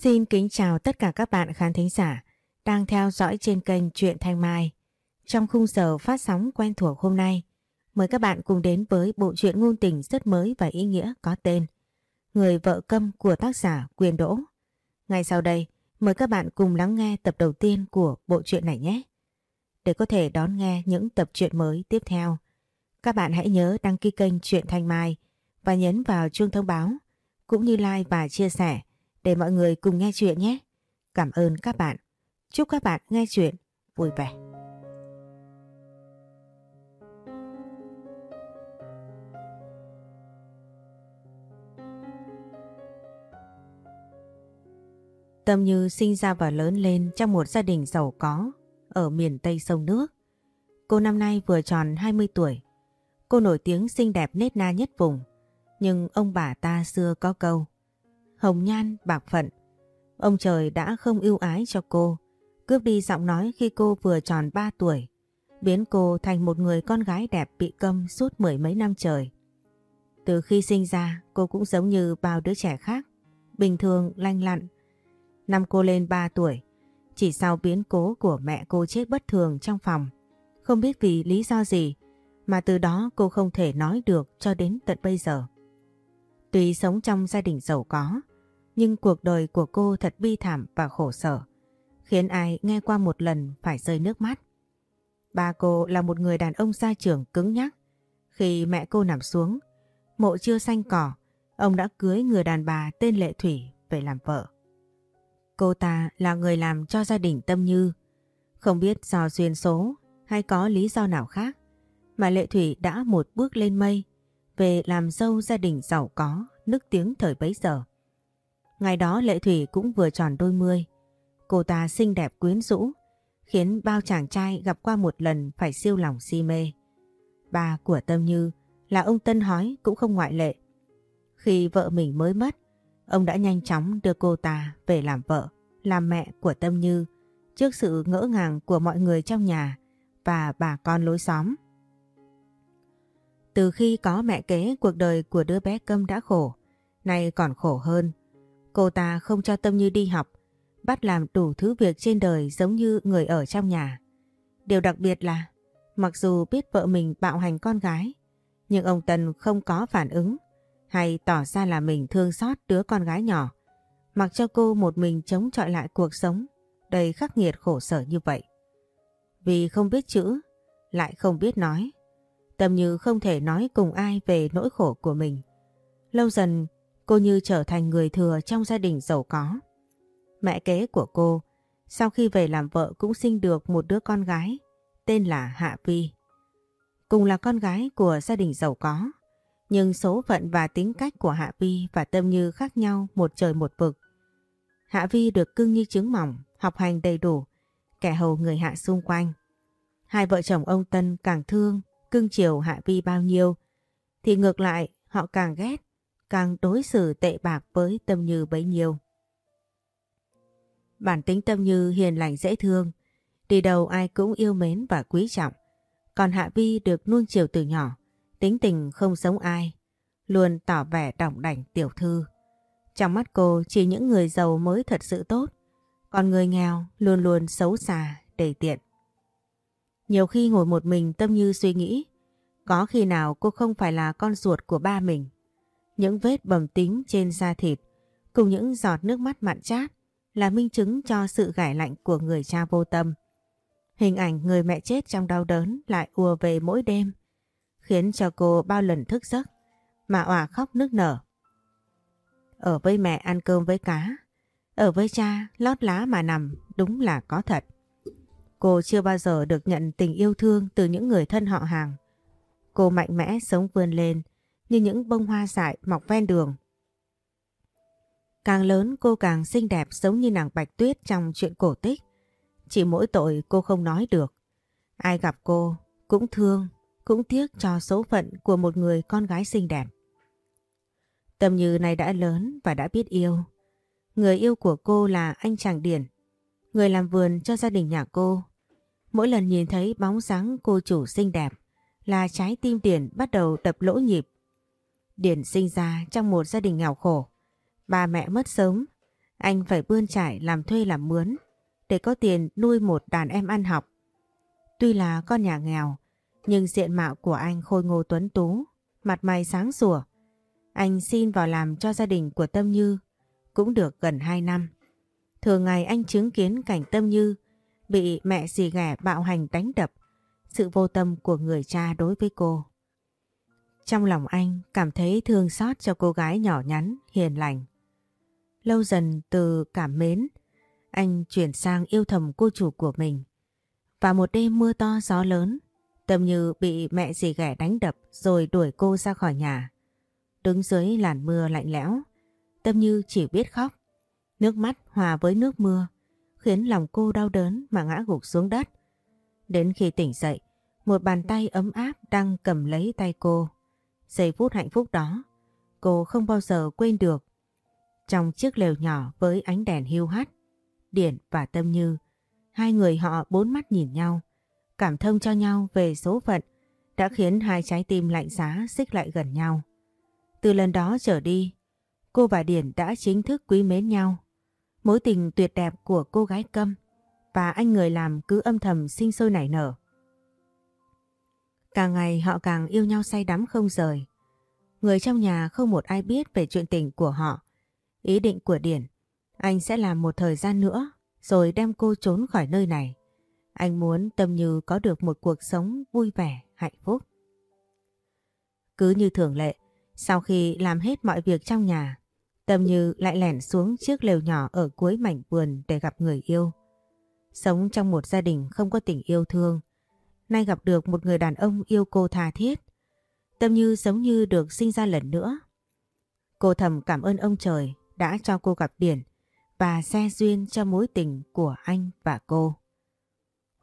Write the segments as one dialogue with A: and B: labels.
A: Xin kính chào tất cả các bạn khán thính giả đang theo dõi trên kênh Truyện Thanh Mai. Trong khung giờ phát sóng quen thuộc hôm nay, mời các bạn cùng đến với bộ truyện ngôn tình rất mới và ý nghĩa có tên Người vợ câm của tác giả Quyền Đỗ. Ngay sau đây, mời các bạn cùng lắng nghe tập đầu tiên của bộ truyện này nhé. Để có thể đón nghe những tập truyện mới tiếp theo, các bạn hãy nhớ đăng ký kênh Truyện Thanh Mai và nhấn vào chuông thông báo cũng như like và chia sẻ để mọi người cùng nghe chuyện nhé. Cảm ơn các bạn. Chúc các bạn nghe chuyện vui vẻ. Tâm Như sinh ra và lớn lên trong một gia đình giàu có, ở miền Tây sông nước. Cô năm nay vừa tròn 20 tuổi. Cô nổi tiếng xinh đẹp nết na nhất vùng. Nhưng ông bà ta xưa có câu hồng nhan, bạc phận. Ông trời đã không ưu ái cho cô, cướp đi giọng nói khi cô vừa tròn 3 tuổi, biến cô thành một người con gái đẹp bị câm suốt mười mấy năm trời. Từ khi sinh ra, cô cũng giống như bao đứa trẻ khác, bình thường lanh lặn. Năm cô lên 3 tuổi, chỉ sau biến cố của mẹ cô chết bất thường trong phòng, không biết vì lý do gì mà từ đó cô không thể nói được cho đến tận bây giờ. Tuy sống trong gia đình giàu có, nhưng cuộc đời của cô thật bi thảm và khổ sở, khiến ai nghe qua một lần phải rơi nước mắt. Ba cô là một người đàn ông gia trưởng cứng nhắc. Khi mẹ cô nằm xuống, mộ chưa xanh cỏ, ông đã cưới người đàn bà tên Lệ Thủy về làm vợ. Cô ta là người làm cho gia đình Tâm Như. Không biết do duyên số hay có lý do nào khác mà Lệ Thủy đã một bước lên mây về làm dâu gia đình giàu có, nức tiếng thời bấy giờ. Ngày đó Lệ Thủy cũng vừa tròn đôi mươi. Cô ta xinh đẹp quyến rũ, khiến bao chàng trai gặp qua một lần phải siêu lòng si mê. Ba của Tâm Như là ông Tân Hói cũng không ngoại lệ. Khi vợ mình mới mất, ông đã nhanh chóng đưa cô ta về làm vợ, làm mẹ của Tâm Như trước sự ngỡ ngàng của mọi người trong nhà và bà con lối xóm. Từ khi có mẹ kế cuộc đời của đứa bé câm đã khổ, nay còn khổ hơn. Cô ta không cho Tâm Như đi học, bắt làm đủ thứ việc trên đời giống như người ở trong nhà. Điều đặc biệt là, mặc dù biết vợ mình bạo hành con gái, nhưng ông Tân không có phản ứng hay tỏ ra là mình thương xót đứa con gái nhỏ, mặc cho cô một mình chống chọi lại cuộc sống đầy khắc nghiệt khổ sở như vậy. Vì không biết chữ, lại không biết nói, Tâm Như không thể nói cùng ai về nỗi khổ của mình. Lâu dần cô như trở thành người thừa trong gia đình giàu có. Mẹ kế của cô sau khi về làm vợ cũng sinh được một đứa con gái tên là Hạ Vi. Cùng là con gái của gia đình giàu có, nhưng số phận và tính cách của Hạ Vi và Tâm Như khác nhau một trời một vực. Hạ Vi được cưng như trứng mỏng, học hành đầy đủ, kẻ hầu người hạ xung quanh. Hai vợ chồng ông Tân càng thương cưng chiều Hạ Vi bao nhiêu, thì ngược lại họ càng ghét, càng đối xử tệ bạc với Tâm Như bấy nhiêu. Bản tính Tâm Như hiền lành dễ thương, đi đầu ai cũng yêu mến và quý trọng. Còn Hạ Vi được nuông chiều từ nhỏ, tính tình không giống ai, luôn tỏ vẻ đỏng đảnh tiểu thư. Trong mắt cô chỉ những người giàu mới thật sự tốt, còn người nghèo luôn luôn xấu xà đầy tiện. Nhiều khi ngồi một mình Tâm Như suy nghĩ, có khi nào cô không phải là con ruột của ba mình. Những vết bầm tím trên da thịt cùng những giọt nước mắt mặn chát là minh chứng cho sự gải lạnh của người cha vô tâm. Hình ảnh người mẹ chết trong đau đớn lại ùa về mỗi đêm, khiến cho cô bao lần thức giấc mà òa khóc nức nở. Ở với mẹ ăn cơm với cá, ở với cha lót lá mà nằm đúng là có thật. Cô chưa bao giờ được nhận tình yêu thương từ những người thân họ hàng. Cô mạnh mẽ sống vươn lên như những bông hoa dại mọc ven đường. Càng lớn cô càng xinh đẹp giống như nàng Bạch Tuyết trong chuyện cổ tích. Chỉ mỗi tội cô không nói được. Ai gặp cô cũng thương, cũng tiếc cho số phận của một người con gái xinh đẹp. Tâm Như này đã lớn và đã biết yêu. Người yêu của cô là anh chàng Điển, người làm vườn cho gia đình nhà cô Mỗi lần nhìn thấy bóng dáng cô chủ xinh đẹp là trái tim Điển bắt đầu đập lỗ nhịp. Điển sinh ra trong một gia đình nghèo khổ. Ba mẹ mất sớm, Anh phải bươn trải làm thuê làm mướn để có tiền nuôi một đàn em ăn học. Tuy là con nhà nghèo, nhưng diện mạo của anh khôi ngô tuấn tú, mặt mày sáng sủa. Anh xin vào làm cho gia đình của Tâm Như cũng được gần 2 năm. Thường ngày anh chứng kiến cảnh Tâm Như bị mẹ dì ghẻ bạo hành đánh đập, sự vô tâm của người cha đối với cô. Trong lòng anh cảm thấy thương xót cho cô gái nhỏ nhắn, hiền lành. Lâu dần từ cảm mến, anh chuyển sang yêu thầm cô chủ của mình. Và một đêm mưa to gió lớn, Tâm Như bị mẹ dì ghẻ đánh đập rồi đuổi cô ra khỏi nhà. Đứng dưới làn mưa lạnh lẽo, Tâm Như chỉ biết khóc. Nước mắt hòa với nước mưa, khiến lòng cô đau đớn mà ngã gục xuống đất. Đến khi tỉnh dậy, một bàn tay ấm áp đang cầm lấy tay cô. Giây phút hạnh phúc đó, cô không bao giờ quên được. Trong chiếc lều nhỏ với ánh đèn hiu hắt, Điển và Tâm Như, hai người họ bốn mắt nhìn nhau, cảm thông cho nhau về số phận đã khiến hai trái tim lạnh giá xích lại gần nhau. Từ lần đó trở đi, cô và Điển đã chính thức quý mến nhau. Mối tình tuyệt đẹp của cô gái câm và anh người làm cứ âm thầm sinh sôi nảy nở. Càng ngày họ càng yêu nhau say đắm không rời. Người trong nhà không một ai biết về chuyện tình của họ. Ý định của Điển, anh sẽ làm một thời gian nữa rồi đem cô trốn khỏi nơi này. Anh muốn Tâm Như có được một cuộc sống vui vẻ, hạnh phúc. Cứ như thường lệ, sau khi làm hết mọi việc trong nhà, Tâm Như lại lẻn xuống chiếc lều nhỏ ở cuối mảnh vườn để gặp người yêu. Sống trong một gia đình không có tình yêu thương, nay gặp được một người đàn ông yêu cô tha thiết. Tâm Như giống như được sinh ra lần nữa. Cô thầm cảm ơn ông trời đã cho cô gặp Điển và xe duyên cho mối tình của anh và cô.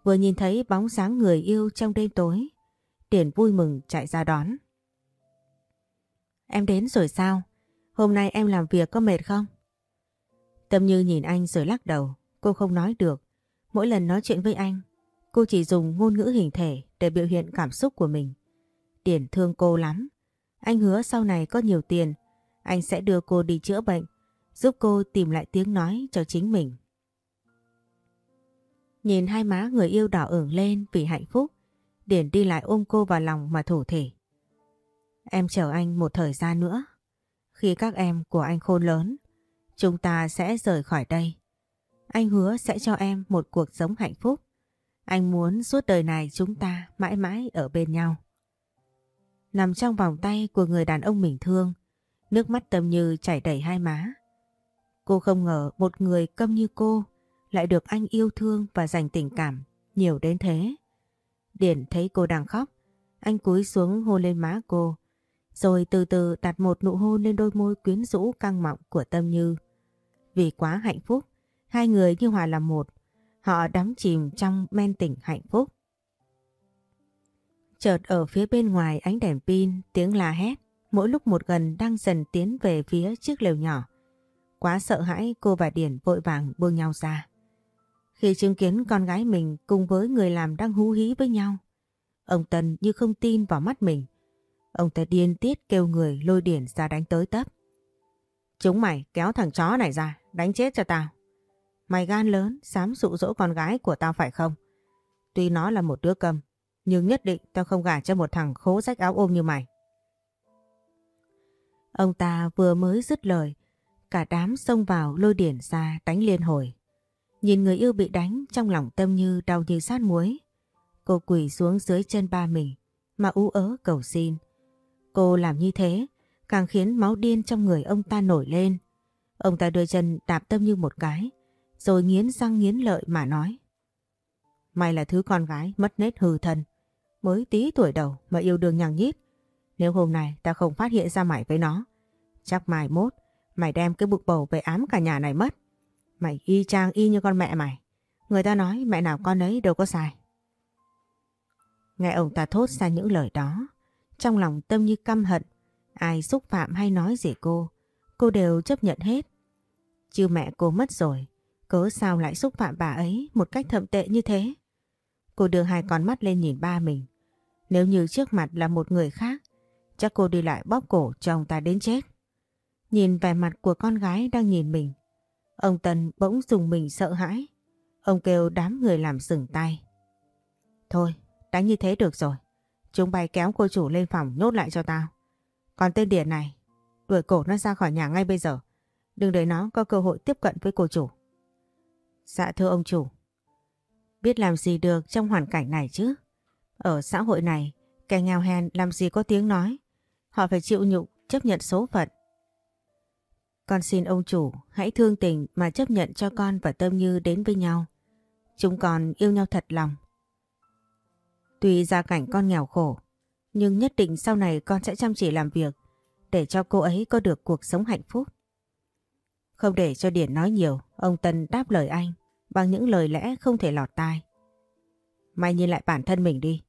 A: Vừa nhìn thấy bóng dáng người yêu trong đêm tối, Điển vui mừng chạy ra đón. Em đến rồi sao? Hôm nay em làm việc có mệt không? Tâm Như nhìn anh rồi lắc đầu, cô không nói được. Mỗi lần nói chuyện với anh, cô chỉ dùng ngôn ngữ hình thể để biểu hiện cảm xúc của mình. Điển thương cô lắm. Anh hứa sau này có nhiều tiền, anh sẽ đưa cô đi chữa bệnh, giúp cô tìm lại tiếng nói cho chính mình. Nhìn hai má người yêu đỏ ửng lên vì hạnh phúc, Điển đi lại ôm cô vào lòng mà thủ thể. Em chờ anh một thời gian nữa. Khi các em của anh khôn lớn, chúng ta sẽ rời khỏi đây. Anh hứa sẽ cho em một cuộc sống hạnh phúc. Anh muốn suốt đời này chúng ta mãi mãi ở bên nhau. Nằm trong vòng tay của người đàn ông mình thương, nước mắt tâm như chảy đầy hai má. Cô không ngờ một người câm như cô lại được anh yêu thương và dành tình cảm nhiều đến thế. Điển thấy cô đang khóc, anh cúi xuống hôn lên má cô, rồi từ từ đặt một nụ hôn lên đôi môi quyến rũ căng mọng của Tâm Như. Vì quá hạnh phúc, hai người như hòa làm một, họ đắm chìm trong men tỉnh hạnh phúc. Chợt ở phía bên ngoài ánh đèn pin, tiếng la hét, mỗi lúc một gần đang dần tiến về phía chiếc lều nhỏ. Quá sợ hãi cô và Điển vội vàng buông nhau ra. Khi chứng kiến con gái mình cùng với người làm đang hú hí với nhau, ông Tân như không tin vào mắt mình. Ông ta điên tiết kêu người lôi Điển ra đánh tới tấp. Chúng mày kéo thằng chó này ra, đánh chết cho tao. Mày gan lớn, dám dụ dỗ con gái của tao phải không? Tuy nó là một đứa cầm, nhưng nhất định tao không gả cho một thằng khố rách áo ôm như mày. Ông ta vừa mới dứt lời, cả đám xông vào lôi điển ra đánh liên hồi. Nhìn người yêu bị đánh trong lòng tâm như đau như sát muối. Cô quỳ xuống dưới chân ba mình mà ú ớ cầu xin. Cô làm như thế càng khiến máu điên trong người ông ta nổi lên. Ông ta đưa chân đạp tâm như một cái rồi nghiến răng nghiến lợi mà nói. Mày là thứ con gái mất nết hư thân. Mới tí tuổi đầu mà yêu đương nhằng nhít. Nếu hôm nay ta không phát hiện ra mày với nó, chắc mai mốt mày đem cái bụng bầu về ám cả nhà này mất. Mày y chang y như con mẹ mày. Người ta nói mẹ nào con ấy đâu có sai. Nghe ông ta thốt ra những lời đó, trong lòng tâm như căm hận. Ai xúc phạm hay nói gì cô, cô đều chấp nhận hết. Chứ mẹ cô mất rồi, cớ sao lại xúc phạm bà ấy một cách thậm tệ như thế? Cô đưa hai con mắt lên nhìn ba mình. Nếu như trước mặt là một người khác, chắc cô đi lại bóp cổ chồng ta đến chết. Nhìn vẻ mặt của con gái đang nhìn mình, Ông Tân bỗng dùng mình sợ hãi. Ông kêu đám người làm sừng tay. Thôi, đánh như thế được rồi. Chúng bay kéo cô chủ lên phòng nhốt lại cho tao. Còn tên Điền này, đuổi cổ nó ra khỏi nhà ngay bây giờ. Đừng để nó có cơ hội tiếp cận với cô chủ. Dạ thưa ông chủ. Biết làm gì được trong hoàn cảnh này chứ? Ở xã hội này, kẻ nghèo hèn làm gì có tiếng nói. Họ phải chịu nhục, chấp nhận số phận. Con xin ông chủ hãy thương tình mà chấp nhận cho con và Tâm Như đến với nhau. Chúng con yêu nhau thật lòng. Tuy gia cảnh con nghèo khổ, nhưng nhất định sau này con sẽ chăm chỉ làm việc để cho cô ấy có được cuộc sống hạnh phúc. Không để cho Điển nói nhiều, ông Tân đáp lời anh bằng những lời lẽ không thể lọt tai. Mày nhìn lại bản thân mình đi.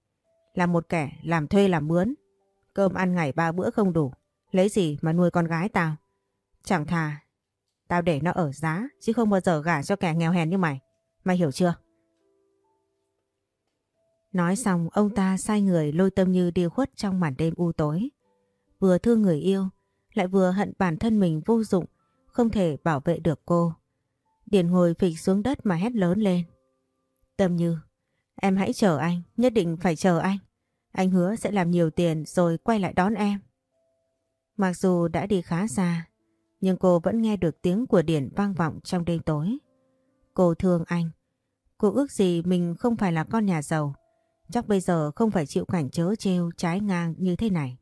A: Là một kẻ làm thuê làm mướn. Cơm ăn ngày ba bữa không đủ. Lấy gì mà nuôi con gái tao? Chẳng thà. Tao để nó ở giá chứ không bao giờ gả cho kẻ nghèo hèn như mày. Mày hiểu chưa? Nói xong ông ta sai người lôi tâm như đi khuất trong màn đêm u tối. Vừa thương người yêu, lại vừa hận bản thân mình vô dụng, không thể bảo vệ được cô. Điền ngồi phịch xuống đất mà hét lớn lên. Tâm như, em hãy chờ anh, nhất định phải chờ anh. Anh hứa sẽ làm nhiều tiền rồi quay lại đón em. Mặc dù đã đi khá xa, nhưng cô vẫn nghe được tiếng của Điền vang vọng trong đêm tối. Cô thương anh. Cô ước gì mình không phải là con nhà giàu. Chắc bây giờ không phải chịu cảnh chớ treo trái ngang như thế này.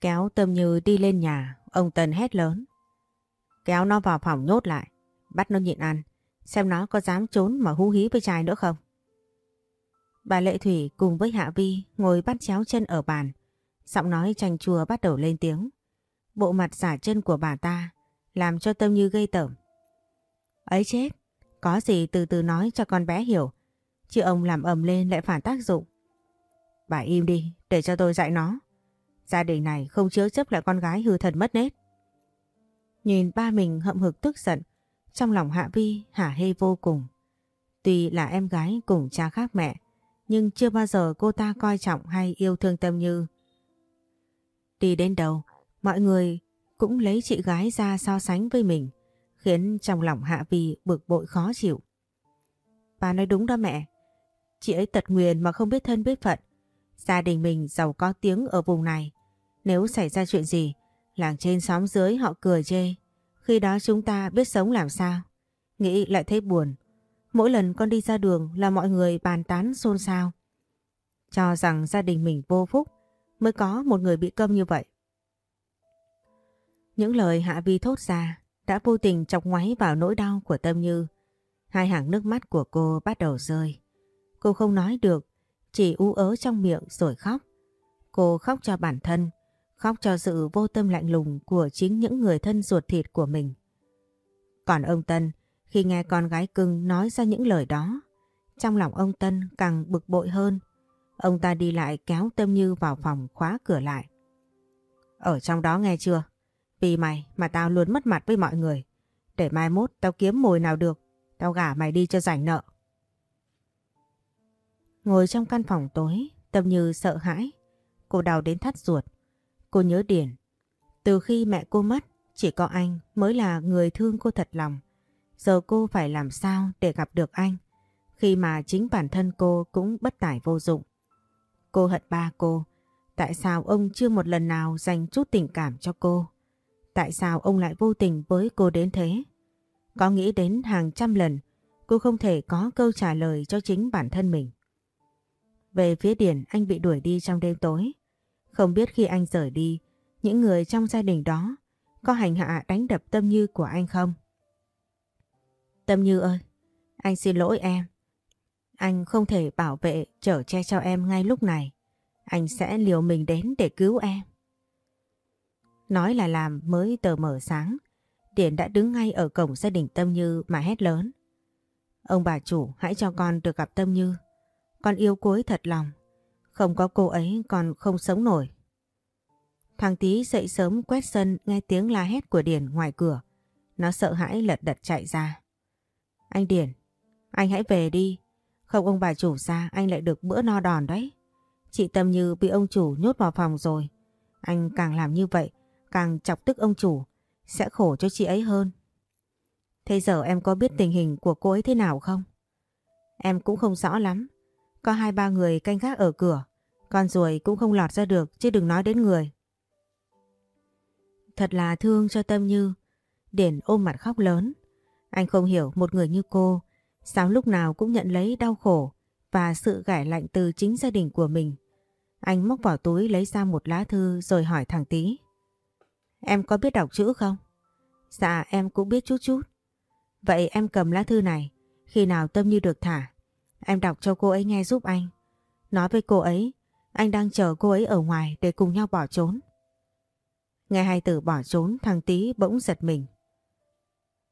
A: Kéo Tâm Như đi lên nhà, ông Tân hét lớn. Kéo nó vào phòng nhốt lại, bắt nó nhịn ăn, xem nó có dám trốn mà hú hí với trai nữa không. Bà Lệ Thủy cùng với Hạ Vi ngồi bắt chéo chân ở bàn, giọng nói chanh chua bắt đầu lên tiếng. Bộ mặt giả chân của bà ta làm cho Tâm Như gây tởm. Ấy chết, có gì từ từ nói cho con bé hiểu, chứ ông làm ầm lên lại phản tác dụng. Bà im đi, để cho tôi dạy nó. Gia đình này không chứa chấp lại con gái hư thần mất nết. Nhìn ba mình hậm hực tức giận, trong lòng Hạ Vi hả hê vô cùng. Tuy là em gái cùng cha khác mẹ, nhưng chưa bao giờ cô ta coi trọng hay yêu thương Tâm Như. Đi đến đầu, mọi người cũng lấy chị gái ra so sánh với mình, khiến trong lòng Hạ Vi bực bội khó chịu. Bà nói đúng đó mẹ, chị ấy tật nguyền mà không biết thân biết phận. Gia đình mình giàu có tiếng ở vùng này, nếu xảy ra chuyện gì, làng trên xóm dưới họ cười chê. Khi đó chúng ta biết sống làm sao. Nghĩ lại thấy buồn. Mỗi lần con đi ra đường là mọi người bàn tán xôn xao. Cho rằng gia đình mình vô phúc mới có một người bị câm như vậy. Những lời Hạ Vi thốt ra đã vô tình chọc ngoáy vào nỗi đau của Tâm Như. Hai hàng nước mắt của cô bắt đầu rơi. Cô không nói được, chỉ ú ớ trong miệng rồi khóc. Cô khóc cho bản thân, khóc cho sự vô tâm lạnh lùng của chính những người thân ruột thịt của mình. Còn ông Tân, khi nghe con gái cưng nói ra những lời đó, trong lòng ông Tân càng bực bội hơn. Ông ta đi lại kéo Tâm Như vào phòng khóa cửa lại. Ở trong đó nghe chưa? Vì mày mà tao luôn mất mặt với mọi người. Để mai mốt tao kiếm mồi nào được, tao gả mày đi cho rảnh nợ. Ngồi trong căn phòng tối, Tâm Như sợ hãi. Cô đau đến thắt ruột. Cô nhớ Điển. Từ khi mẹ cô mất, chỉ có anh mới là người thương cô thật lòng. Giờ cô phải làm sao để gặp được anh khi mà chính bản thân cô cũng bất tải vô dụng. Cô hận ba cô. Tại sao ông chưa một lần nào dành chút tình cảm cho cô? Tại sao ông lại vô tình với cô đến thế? Có nghĩ đến hàng trăm lần cô không thể có câu trả lời cho chính bản thân mình. Về phía Điển anh bị đuổi đi trong đêm tối. Không biết khi anh rời đi, những người trong gia đình đó có hành hạ đánh đập Tâm Như của anh không? Tâm Như ơi, anh xin lỗi em. Anh không thể bảo vệ chở che cho em ngay lúc này. Anh sẽ liều mình đến để cứu em. Nói là làm mới tờ mở sáng. Điển đã đứng ngay ở cổng gia đình Tâm Như mà hét lớn. Ông bà chủ hãy cho con được gặp Tâm Như. Con yêu cuối thật lòng. Không có cô ấy còn không sống nổi. Thằng tí dậy sớm quét sân nghe tiếng la hét của Điển ngoài cửa. Nó sợ hãi lật đật chạy ra. Anh Điển, anh hãy về đi. Không ông bà chủ ra anh lại được bữa no đòn đấy. Chị Tâm Như bị ông chủ nhốt vào phòng rồi. Anh càng làm như vậy, càng chọc tức ông chủ, sẽ khổ cho chị ấy hơn. Thế giờ em có biết tình hình của cô ấy thế nào không? Em cũng không rõ lắm. Có hai ba người canh gác ở cửa. Con ruồi cũng không lọt ra được chứ đừng nói đến người. Thật là thương cho Tâm Như. Điển ôm mặt khóc lớn. Anh không hiểu một người như cô sao lúc nào cũng nhận lấy đau khổ và sự gải lạnh từ chính gia đình của mình. Anh móc vào túi lấy ra một lá thư rồi hỏi thằng Tý. Em có biết đọc chữ không? Dạ em cũng biết chút chút. Vậy em cầm lá thư này, khi nào Tâm Như được thả, em đọc cho cô ấy nghe giúp anh. Nói với cô ấy, anh đang chờ cô ấy ở ngoài để cùng nhau bỏ trốn. Nghe hai tử bỏ trốn thằng Tý bỗng giật mình.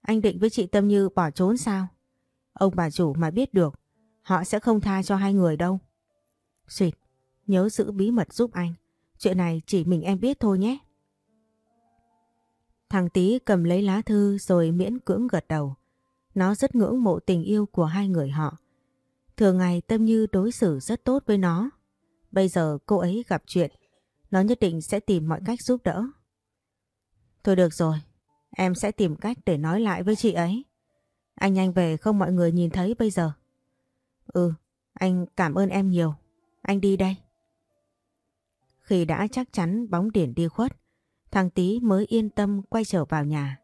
A: Anh định với chị Tâm Như bỏ trốn sao? Ông bà chủ mà biết được, họ sẽ không tha cho hai người đâu. Xuyệt, nhớ giữ bí mật giúp anh. Chuyện này chỉ mình em biết thôi nhé. Thằng Tý cầm lấy lá thư rồi miễn cưỡng gật đầu. Nó rất ngưỡng mộ tình yêu của hai người họ. Thường ngày Tâm Như đối xử rất tốt với nó. Bây giờ cô ấy gặp chuyện, nó nhất định sẽ tìm mọi cách giúp đỡ. Thôi được rồi, em sẽ tìm cách để nói lại với chị ấy. Anh nhanh về không mọi người nhìn thấy bây giờ. Ừ, anh cảm ơn em nhiều. Anh đi đây. Khi đã chắc chắn bóng điển đi khuất, thằng Tý mới yên tâm quay trở vào nhà.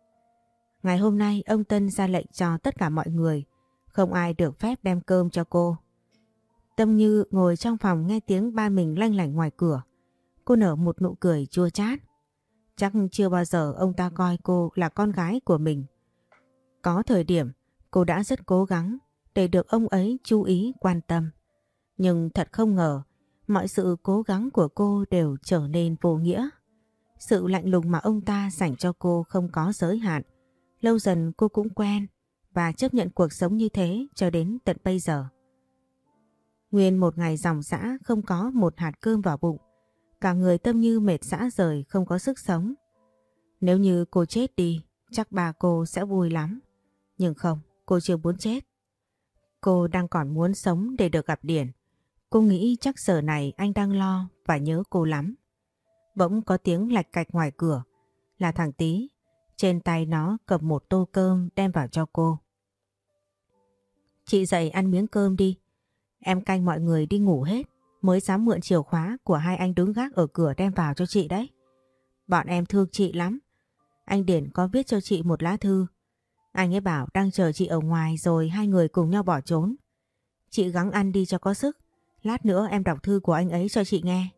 A: Ngày hôm nay ông Tân ra lệnh cho tất cả mọi người, không ai được phép đem cơm cho cô. Tâm Như ngồi trong phòng nghe tiếng ba mình lanh lảnh ngoài cửa. Cô nở một nụ cười chua chát. Chắc chưa bao giờ ông ta coi cô là con gái của mình. Có thời điểm, cô đã rất cố gắng để được ông ấy chú ý, quan tâm. Nhưng thật không ngờ, mọi sự cố gắng của cô đều trở nên vô nghĩa. Sự lạnh lùng mà ông ta dành cho cô không có giới hạn. Lâu dần cô cũng quen và chấp nhận cuộc sống như thế cho đến tận bây giờ. Nguyên một ngày dòng dã không có một hạt cơm vào bụng. Cả người tâm như mệt xã rời không có sức sống. Nếu như cô chết đi, chắc bà cô sẽ vui lắm. Nhưng không, cô chưa muốn chết. Cô đang còn muốn sống để được gặp Điển. Cô nghĩ chắc giờ này anh đang lo và nhớ cô lắm. Bỗng có tiếng lạch cạch ngoài cửa. Là thằng Tý. Trên tay nó cầm một tô cơm đem vào cho cô. Chị dậy ăn miếng cơm đi. Em canh mọi người đi ngủ hết. Mới dám mượn chìa khóa của hai anh đứng gác ở cửa đem vào cho chị đấy. Bọn em thương chị lắm. Anh Điển có viết cho chị một lá thư. Anh ấy bảo đang chờ chị ở ngoài rồi hai người cùng nhau bỏ trốn. Chị gắng ăn đi cho có sức. Lát nữa em đọc thư của anh ấy cho chị nghe.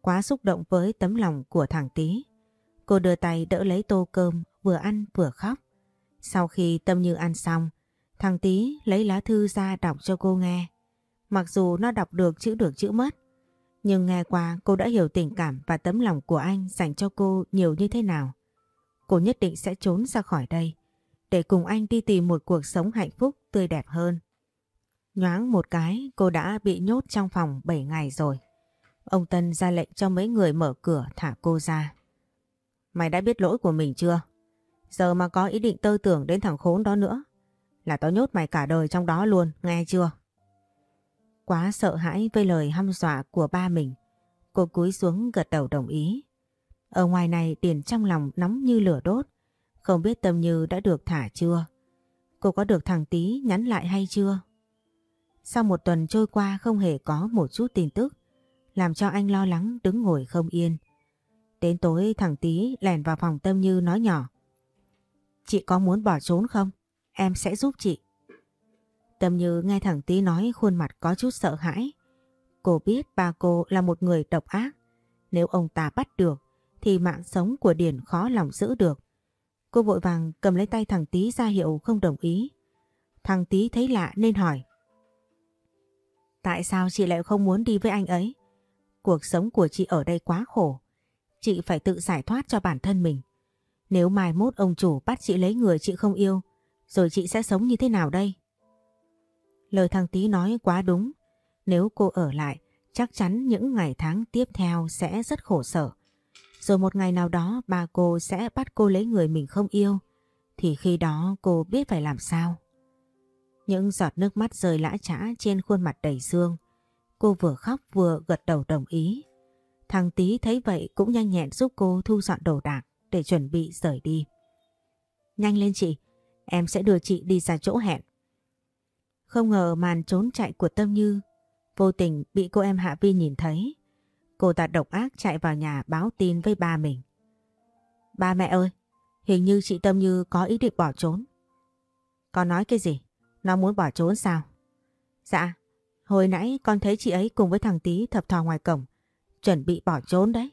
A: Quá xúc động với tấm lòng của thằng Tý. Cô đưa tay đỡ lấy tô cơm vừa ăn vừa khóc. Sau khi Tâm Như ăn xong, thằng Tý lấy lá thư ra đọc cho cô nghe. Mặc dù nó đọc được chữ được chữ mất, nhưng nghe qua cô đã hiểu tình cảm và tấm lòng của anh dành cho cô nhiều như thế nào. Cô nhất định sẽ trốn ra khỏi đây để cùng anh đi tìm một cuộc sống hạnh phúc tươi đẹp hơn. Nhoáng một cái cô đã bị nhốt trong phòng 7 ngày rồi. Ông Tân ra lệnh cho mấy người mở cửa thả cô ra. Mày đã biết lỗi của mình chưa? Giờ mà có ý định tơ tưởng đến thằng khốn đó nữa là tao nhốt mày cả đời trong đó luôn, nghe chưa? Quá sợ hãi với lời hăm dọa của ba mình, cô cúi xuống gật đầu đồng ý. Ở ngoài này tiền trong lòng nóng như lửa đốt, không biết Tâm Như đã được thả chưa? Cô có được thằng Tý nhắn lại hay chưa? Sau một tuần trôi qua không hề có một chút tin tức, làm cho anh lo lắng đứng ngồi không yên. Đến tối thằng Tý lèn vào phòng Tâm Như nói nhỏ. Chị có muốn bỏ trốn không? Em sẽ giúp chị. Tâm Như nghe thằng Tý nói khuôn mặt có chút sợ hãi. Cô biết ba cô là một người độc ác. Nếu ông ta bắt được thì mạng sống của Điển khó lòng giữ được. Cô vội vàng cầm lấy tay thằng Tý ra hiệu không đồng ý. Thằng Tý thấy lạ nên hỏi. Tại sao chị lại không muốn đi với anh ấy? Cuộc sống của chị ở đây quá khổ. Chị phải tự giải thoát cho bản thân mình. Nếu mai mốt ông chủ bắt chị lấy người chị không yêu, rồi chị sẽ sống như thế nào đây? Lời thằng Tý nói quá đúng. Nếu cô ở lại, chắc chắn những ngày tháng tiếp theo sẽ rất khổ sở. Rồi một ngày nào đó bà cô sẽ bắt cô lấy người mình không yêu. Thì khi đó cô biết phải làm sao. Những giọt nước mắt rơi lã trã trên khuôn mặt đầy xương. Cô vừa khóc vừa gật đầu đồng ý. Thằng Tý thấy vậy cũng nhanh nhẹn giúp cô thu dọn đồ đạc để chuẩn bị rời đi. Nhanh lên chị, em sẽ đưa chị đi ra chỗ hẹn. Không ngờ màn trốn chạy của Tâm Như vô tình bị cô em Hạ Vi nhìn thấy. Cô ta độc ác chạy vào nhà báo tin với ba mình. Ba mẹ ơi, hình như chị Tâm Như có ý định bỏ trốn. Con nói cái gì? Nó muốn bỏ trốn sao? Dạ, hồi nãy con thấy chị ấy cùng với thằng Tý thập thò ngoài cổng, chuẩn bị bỏ trốn đấy.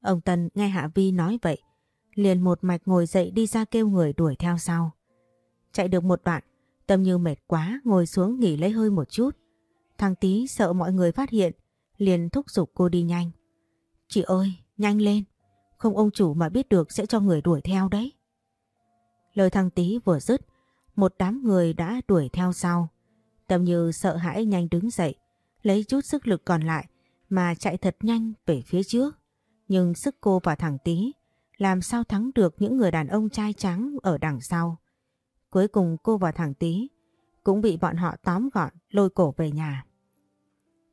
A: Ông Tân nghe Hạ Vi nói vậy, liền một mạch ngồi dậy đi ra kêu người đuổi theo sau. Chạy được một đoạn, Tâm Như mệt quá ngồi xuống nghỉ lấy hơi một chút. Thằng Tý sợ mọi người phát hiện, liền thúc giục cô đi nhanh. Chị ơi, nhanh lên, không ông chủ mà biết được sẽ cho người đuổi theo đấy. Lời thằng Tý vừa dứt, một đám người đã đuổi theo sau. Tâm Như sợ hãi nhanh đứng dậy, lấy chút sức lực còn lại mà chạy thật nhanh về phía trước. Nhưng sức cô và thằng Tý làm sao thắng được những người đàn ông trai trắng ở đằng sau. Cuối cùng cô và thằng Tý cũng bị bọn họ tóm gọn lôi cổ về nhà.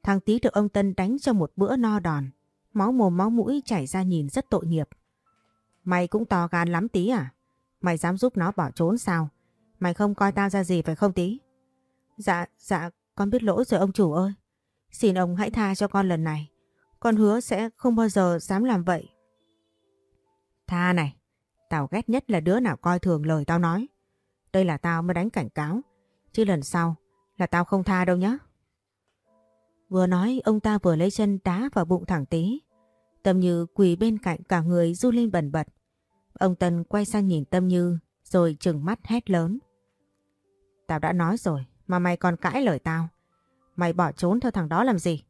A: Thằng Tý được ông Tân đánh cho một bữa no đòn, máu mồm máu mũi chảy ra nhìn rất tội nghiệp. Mày cũng to gan lắm Tý à? Mày dám giúp nó bỏ trốn sao? Mày không coi tao ra gì phải không Tý? Dạ, dạ, con biết lỗi rồi ông chủ ơi. Xin ông hãy tha cho con lần này. Con hứa sẽ không bao giờ dám làm vậy. Tha này, tao ghét nhất là đứa nào coi thường lời tao nói. Đây là tao mới đánh cảnh cáo, chứ lần sau là tao không tha đâu nhé. Vừa nói ông ta vừa lấy chân đá vào bụng thẳng tí. Tâm Như quỳ bên cạnh cả người du lên bẩn bật. Ông Tân quay sang nhìn Tâm Như rồi trừng mắt hét lớn. Tao đã nói rồi mà mày còn cãi lời tao. Mày bỏ trốn theo thằng đó làm gì?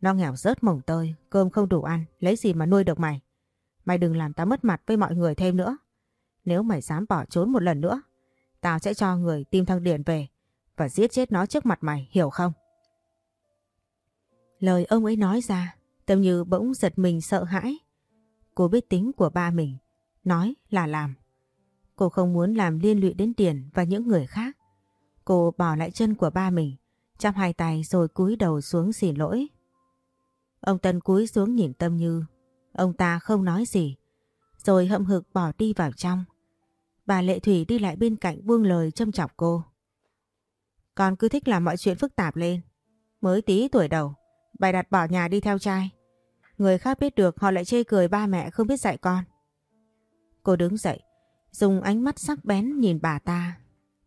A: Nó nghèo rớt mồng tơi, cơm không đủ ăn, lấy gì mà nuôi được mày. Mày đừng làm tao mất mặt với mọi người thêm nữa. Nếu mày dám bỏ trốn một lần nữa, tao sẽ cho người tìm thằng Điển về và giết chết nó trước mặt mày, hiểu không? Lời ông ấy nói ra, Tâm Như bỗng giật mình sợ hãi. Cô biết tính của ba mình, nói là làm. Cô không muốn làm liên lụy đến Điển và những người khác. Cô bỏ lại chân của ba mình, chắp hai tay rồi cúi đầu xuống xin lỗi. Ông Tân cúi xuống nhìn Tâm Như. Ông ta không nói gì, rồi hậm hực bỏ đi vào trong. Bà Lệ Thủy đi lại bên cạnh buông lời châm chọc cô. Con cứ thích làm mọi chuyện phức tạp lên. Mới tí tuổi đầu, bày đặt bỏ nhà đi theo trai. Người khác biết được họ lại chê cười ba mẹ không biết dạy con. Cô đứng dậy, dùng ánh mắt sắc bén nhìn bà ta.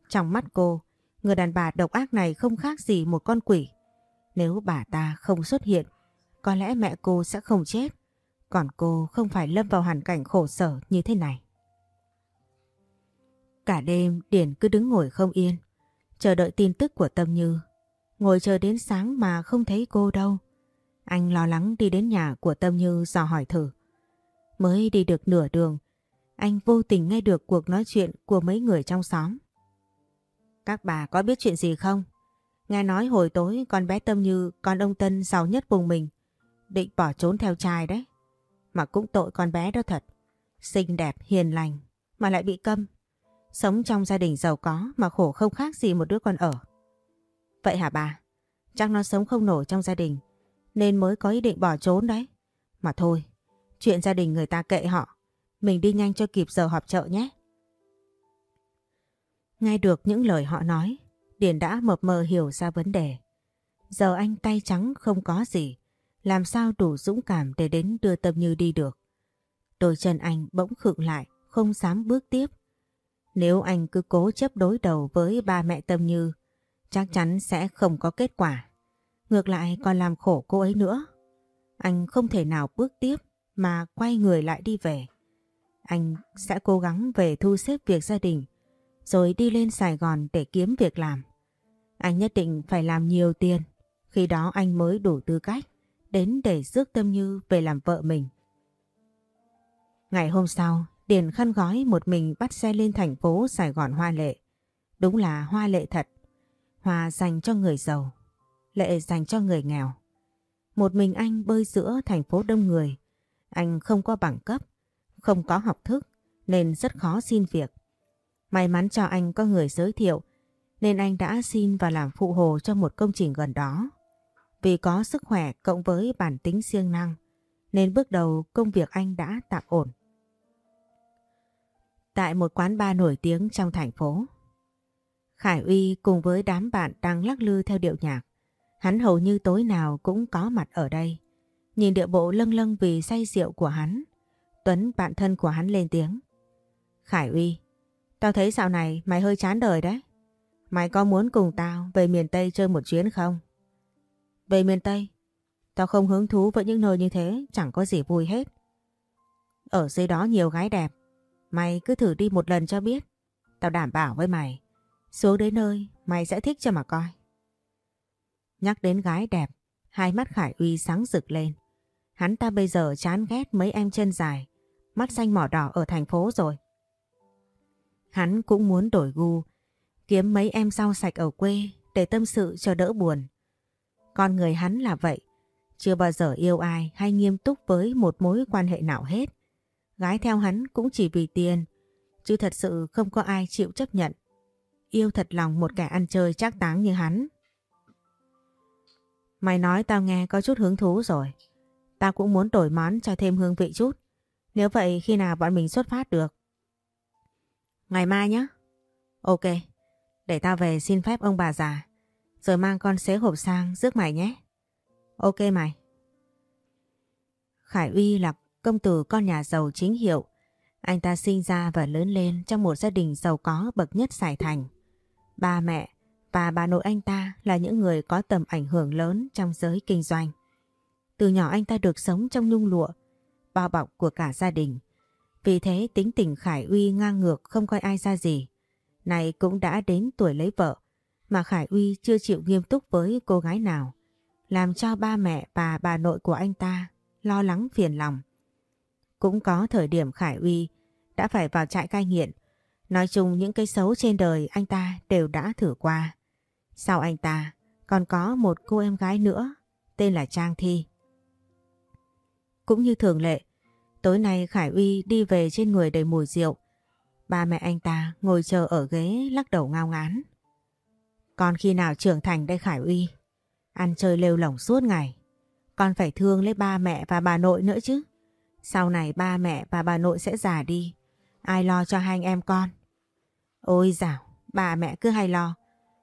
A: Trong mắt cô, người đàn bà độc ác này không khác gì một con quỷ. Nếu bà ta không xuất hiện, có lẽ mẹ cô sẽ không chết. Còn cô không phải lâm vào hoàn cảnh khổ sở như thế này. Cả đêm Điển cứ đứng ngồi không yên, chờ đợi tin tức của Tâm Như. Ngồi chờ đến sáng mà không thấy cô đâu. Anh lo lắng đi đến nhà của Tâm Như dò hỏi thử. Mới đi được nửa đường, anh vô tình nghe được cuộc nói chuyện của mấy người trong xóm. Các bà có biết chuyện gì không? Nghe nói hồi tối con bé Tâm Như, con ông Tân giàu nhất vùng mình, định bỏ trốn theo trai đấy. Mà cũng tội con bé đó thật. Xinh đẹp, hiền lành, mà lại bị câm. Sống trong gia đình giàu có mà khổ không khác gì một đứa con ở. Vậy hả bà? Chắc nó sống không nổi trong gia đình nên mới có ý định bỏ trốn đấy. Mà thôi, chuyện gia đình người ta kệ họ. Mình đi nhanh cho kịp giờ họp chợ nhé. Nghe được những lời họ nói, Điền đã mập mờ hiểu ra vấn đề. Giờ anh tay trắng không có gì, làm sao đủ dũng cảm để đến đưa Tâm Như đi được. Đôi chân anh bỗng khựng lại, không dám bước tiếp. Nếu anh cứ cố chấp đối đầu với ba mẹ Tâm Như, chắc chắn sẽ không có kết quả. Ngược lại còn làm khổ cô ấy nữa. Anh không thể nào bước tiếp mà quay người lại đi về. Anh sẽ cố gắng về thu xếp việc gia đình rồi đi lên Sài Gòn để kiếm việc làm. Anh nhất định phải làm nhiều tiền, khi đó anh mới đủ tư cách đến để rước Tâm Như về làm vợ mình. Ngày hôm sau, Điền khăn gói một mình bắt xe lên thành phố Sài Gòn Hoa Lệ. Đúng là hoa lệ thật. Hoa dành cho người giàu, lệ dành cho người nghèo. Một mình anh bơi giữa thành phố đông người. Anh không có bằng cấp, không có học thức nên rất khó xin việc. May mắn cho anh có người giới thiệu nên anh đã xin và làm phụ hồ cho một công trình gần đó. Vì có sức khỏe cộng với bản tính siêng năng nên bước đầu công việc anh đã tạm ổn. Tại một quán bar nổi tiếng trong thành phố. Khải Uy cùng với đám bạn đang lắc lư theo điệu nhạc. Hắn hầu như tối nào cũng có mặt ở đây. Nhìn địa bộ lâng lâng vì say rượu của hắn. Tuấn bạn thân của hắn lên tiếng. Khải Uy, tao thấy dạo này mày hơi chán đời đấy. Mày có muốn cùng tao về miền Tây chơi một chuyến không? Về miền Tây? Tao không hứng thú với những nơi như thế, chẳng có gì vui hết. Ở dưới đó nhiều gái đẹp, mày cứ thử đi một lần cho biết. Tao đảm bảo với mày, xuống đến nơi mày sẽ thích cho mà coi. Nhắc đến gái đẹp, hai mắt Khải Uy sáng rực lên. Hắn ta bây giờ chán ghét mấy em chân dài, mắt xanh mỏ đỏ ở thành phố rồi. Hắn cũng muốn đổi gu, kiếm mấy em rau sạch ở quê để tâm sự cho đỡ buồn. Con người hắn là vậy, chưa bao giờ yêu ai hay nghiêm túc với một mối quan hệ nào hết. Gái theo hắn cũng chỉ vì tiền, chứ thật sự không có ai chịu chấp nhận. Yêu thật lòng một kẻ ăn chơi chắc táng như hắn. Mày nói tao nghe có chút hứng thú rồi. Tao cũng muốn đổi món cho thêm hương vị chút. Nếu vậy khi nào bọn mình xuất phát được? Ngày mai nhé. Ok, để tao về xin phép ông bà già. Rồi mang con xế hộp sang rước mày nhé. Ok mày. Khải Uy là công tử con nhà giàu chính hiệu. Anh ta sinh ra và lớn lên trong một gia đình giàu có bậc nhất Sài Thành. Ba mẹ và bà nội anh ta là những người có tầm ảnh hưởng lớn trong giới kinh doanh. Từ nhỏ anh ta được sống trong nhung lụa, bao bọc của cả gia đình. Vì thế tính tình Khải Uy ngang ngược không coi ai ra gì. Này cũng đã đến tuổi lấy vợ, mà Khải Uy chưa chịu nghiêm túc với cô gái nào, làm cho ba mẹ và bà nội của anh ta lo lắng phiền lòng. Cũng có thời điểm Khải Uy đã phải vào trại cai nghiện, nói chung những cái xấu trên đời anh ta đều đã thử qua. Sau anh ta còn có một cô em gái nữa tên là Trang Thi. Cũng như thường lệ, tối nay Khải Uy đi về trên người đầy mùi rượu. Ba mẹ anh ta ngồi chờ ở ghế lắc đầu ngao ngán. Con khi nào trưởng thành đây Khải Uy? Ăn chơi lêu lỏng suốt ngày. Con phải thương lấy ba mẹ và bà nội nữa chứ. Sau này ba mẹ và bà nội sẽ già đi. Ai lo cho hai anh em con? Ôi dào, bà mẹ cứ hay lo.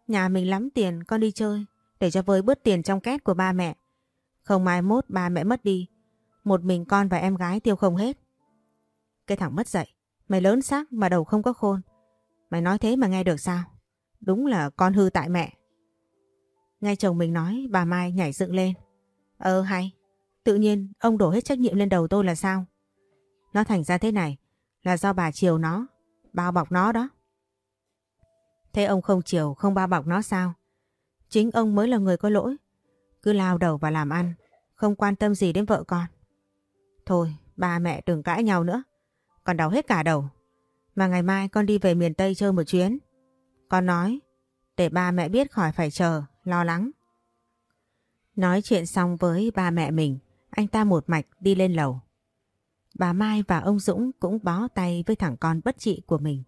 A: Nhà mình lắm tiền con đi chơi để cho với bớt tiền trong két của ba mẹ. Không mai mốt ba mẹ mất đi. Một mình con và em gái tiêu không hết. Cái thằng mất dậy. Mày lớn xác mà đầu không có khôn. Mày nói thế mà nghe được sao? Đúng là con hư tại mẹ. Nghe chồng mình nói bà Mai nhảy dựng lên. Ờ hay. Tự nhiên ông đổ hết trách nhiệm lên đầu tôi là sao? Nó thành ra thế này là do bà chiều nó, bao bọc nó đó. Thế ông không chiều, không bao bọc nó sao? Chính ông mới là người có lỗi. Cứ lao đầu và làm ăn, không quan tâm gì đến vợ con. Thôi, ba mẹ đừng cãi nhau nữa. còn đau hết cả đầu. Mà ngày mai con đi về miền Tây chơi một chuyến. Con nói, để ba mẹ biết khỏi phải chờ, lo lắng. Nói chuyện xong với ba mẹ mình, anh ta một mạch đi lên lầu. Bà Mai và ông Dũng cũng bó tay với thằng con bất trị của mình.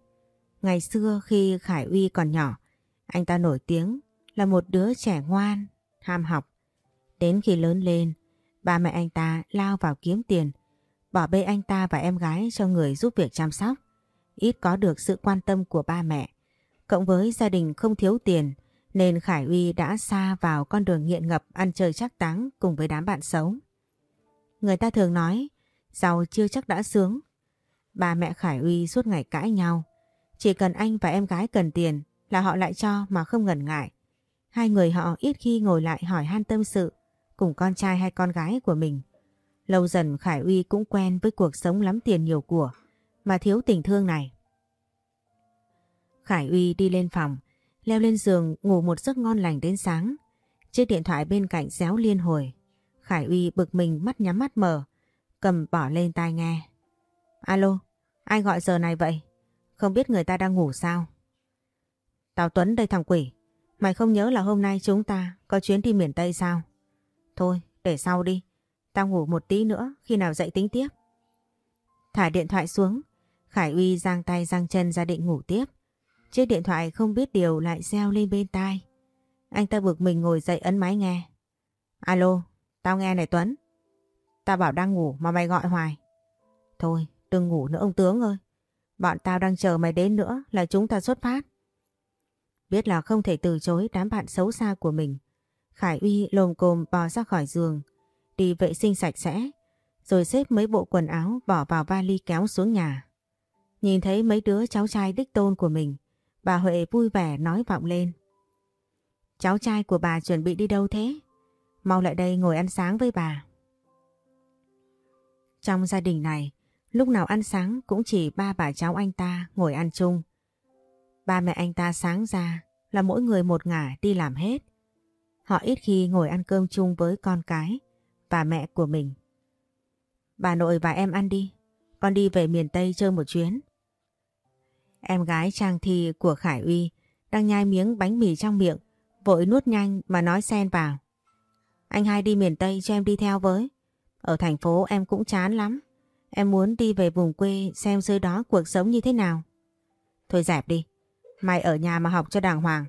A: Ngày xưa khi Khải Uy còn nhỏ, anh ta nổi tiếng là một đứa trẻ ngoan, ham học. Đến khi lớn lên, ba mẹ anh ta lao vào kiếm tiền, bỏ bê anh ta và em gái cho người giúp việc chăm sóc. Ít có được sự quan tâm của ba mẹ. Cộng với gia đình không thiếu tiền, nên Khải Uy đã xa vào con đường nghiện ngập ăn chơi chắc táng cùng với đám bạn xấu. Người ta thường nói, giàu chưa chắc đã sướng. Ba mẹ Khải Uy suốt ngày cãi nhau. Chỉ cần anh và em gái cần tiền là họ lại cho mà không ngần ngại. Hai người họ ít khi ngồi lại hỏi han tâm sự cùng con trai hay con gái của mình. Lâu dần Khải Uy cũng quen với cuộc sống lắm tiền nhiều của mà thiếu tình thương này. Khải Uy đi lên phòng, leo lên giường ngủ một giấc ngon lành đến sáng. Chiếc điện thoại bên cạnh réo liên hồi. Khải Uy bực mình mắt nhắm mắt mở, cầm bỏ lên tai nghe. Alo, ai gọi giờ này vậy? Không biết người ta đang ngủ sao? Tào Tuấn đây thằng quỷ. Mày không nhớ là hôm nay chúng ta có chuyến đi miền Tây sao? Thôi, để sau đi. Tao ngủ một tí nữa, khi nào dậy tính tiếp. Thả điện thoại xuống, Khải Uy giang tay giang chân ra định ngủ tiếp. Chiếc điện thoại không biết điều lại reo lên bên tai. Anh ta bực mình ngồi dậy ấn máy nghe. Alo, tao nghe này Tuấn. Tao bảo đang ngủ mà mày gọi hoài. Thôi, đừng ngủ nữa ông tướng ơi. Bọn tao đang chờ mày đến nữa là chúng ta xuất phát. Biết là không thể từ chối đám bạn xấu xa của mình. Khải Uy lồm cồm bò ra khỏi giường, đi vệ sinh sạch sẽ, rồi xếp mấy bộ quần áo bỏ vào vali kéo xuống nhà. Nhìn thấy mấy đứa cháu trai đích tôn của mình, bà Huệ vui vẻ nói vọng lên. Cháu trai của bà chuẩn bị đi đâu thế? Mau lại đây ngồi ăn sáng với bà. Trong gia đình này, lúc nào ăn sáng cũng chỉ ba bà cháu anh ta ngồi ăn chung. Ba mẹ anh ta sáng ra là mỗi người một ngả đi làm hết. Họ ít khi ngồi ăn cơm chung với con cái và mẹ của mình. Bà nội và em ăn đi, con đi về miền Tây chơi một chuyến. Em gái Trang Thi của Khải Uy đang nhai miếng bánh mì trong miệng, vội nuốt nhanh mà nói xen vào. Anh hai đi miền Tây cho em đi theo với. Ở thành phố em cũng chán lắm. Em muốn đi về vùng quê xem dưới đó cuộc sống như thế nào. Thôi dẹp đi. Mày ở nhà mà học cho đàng hoàng.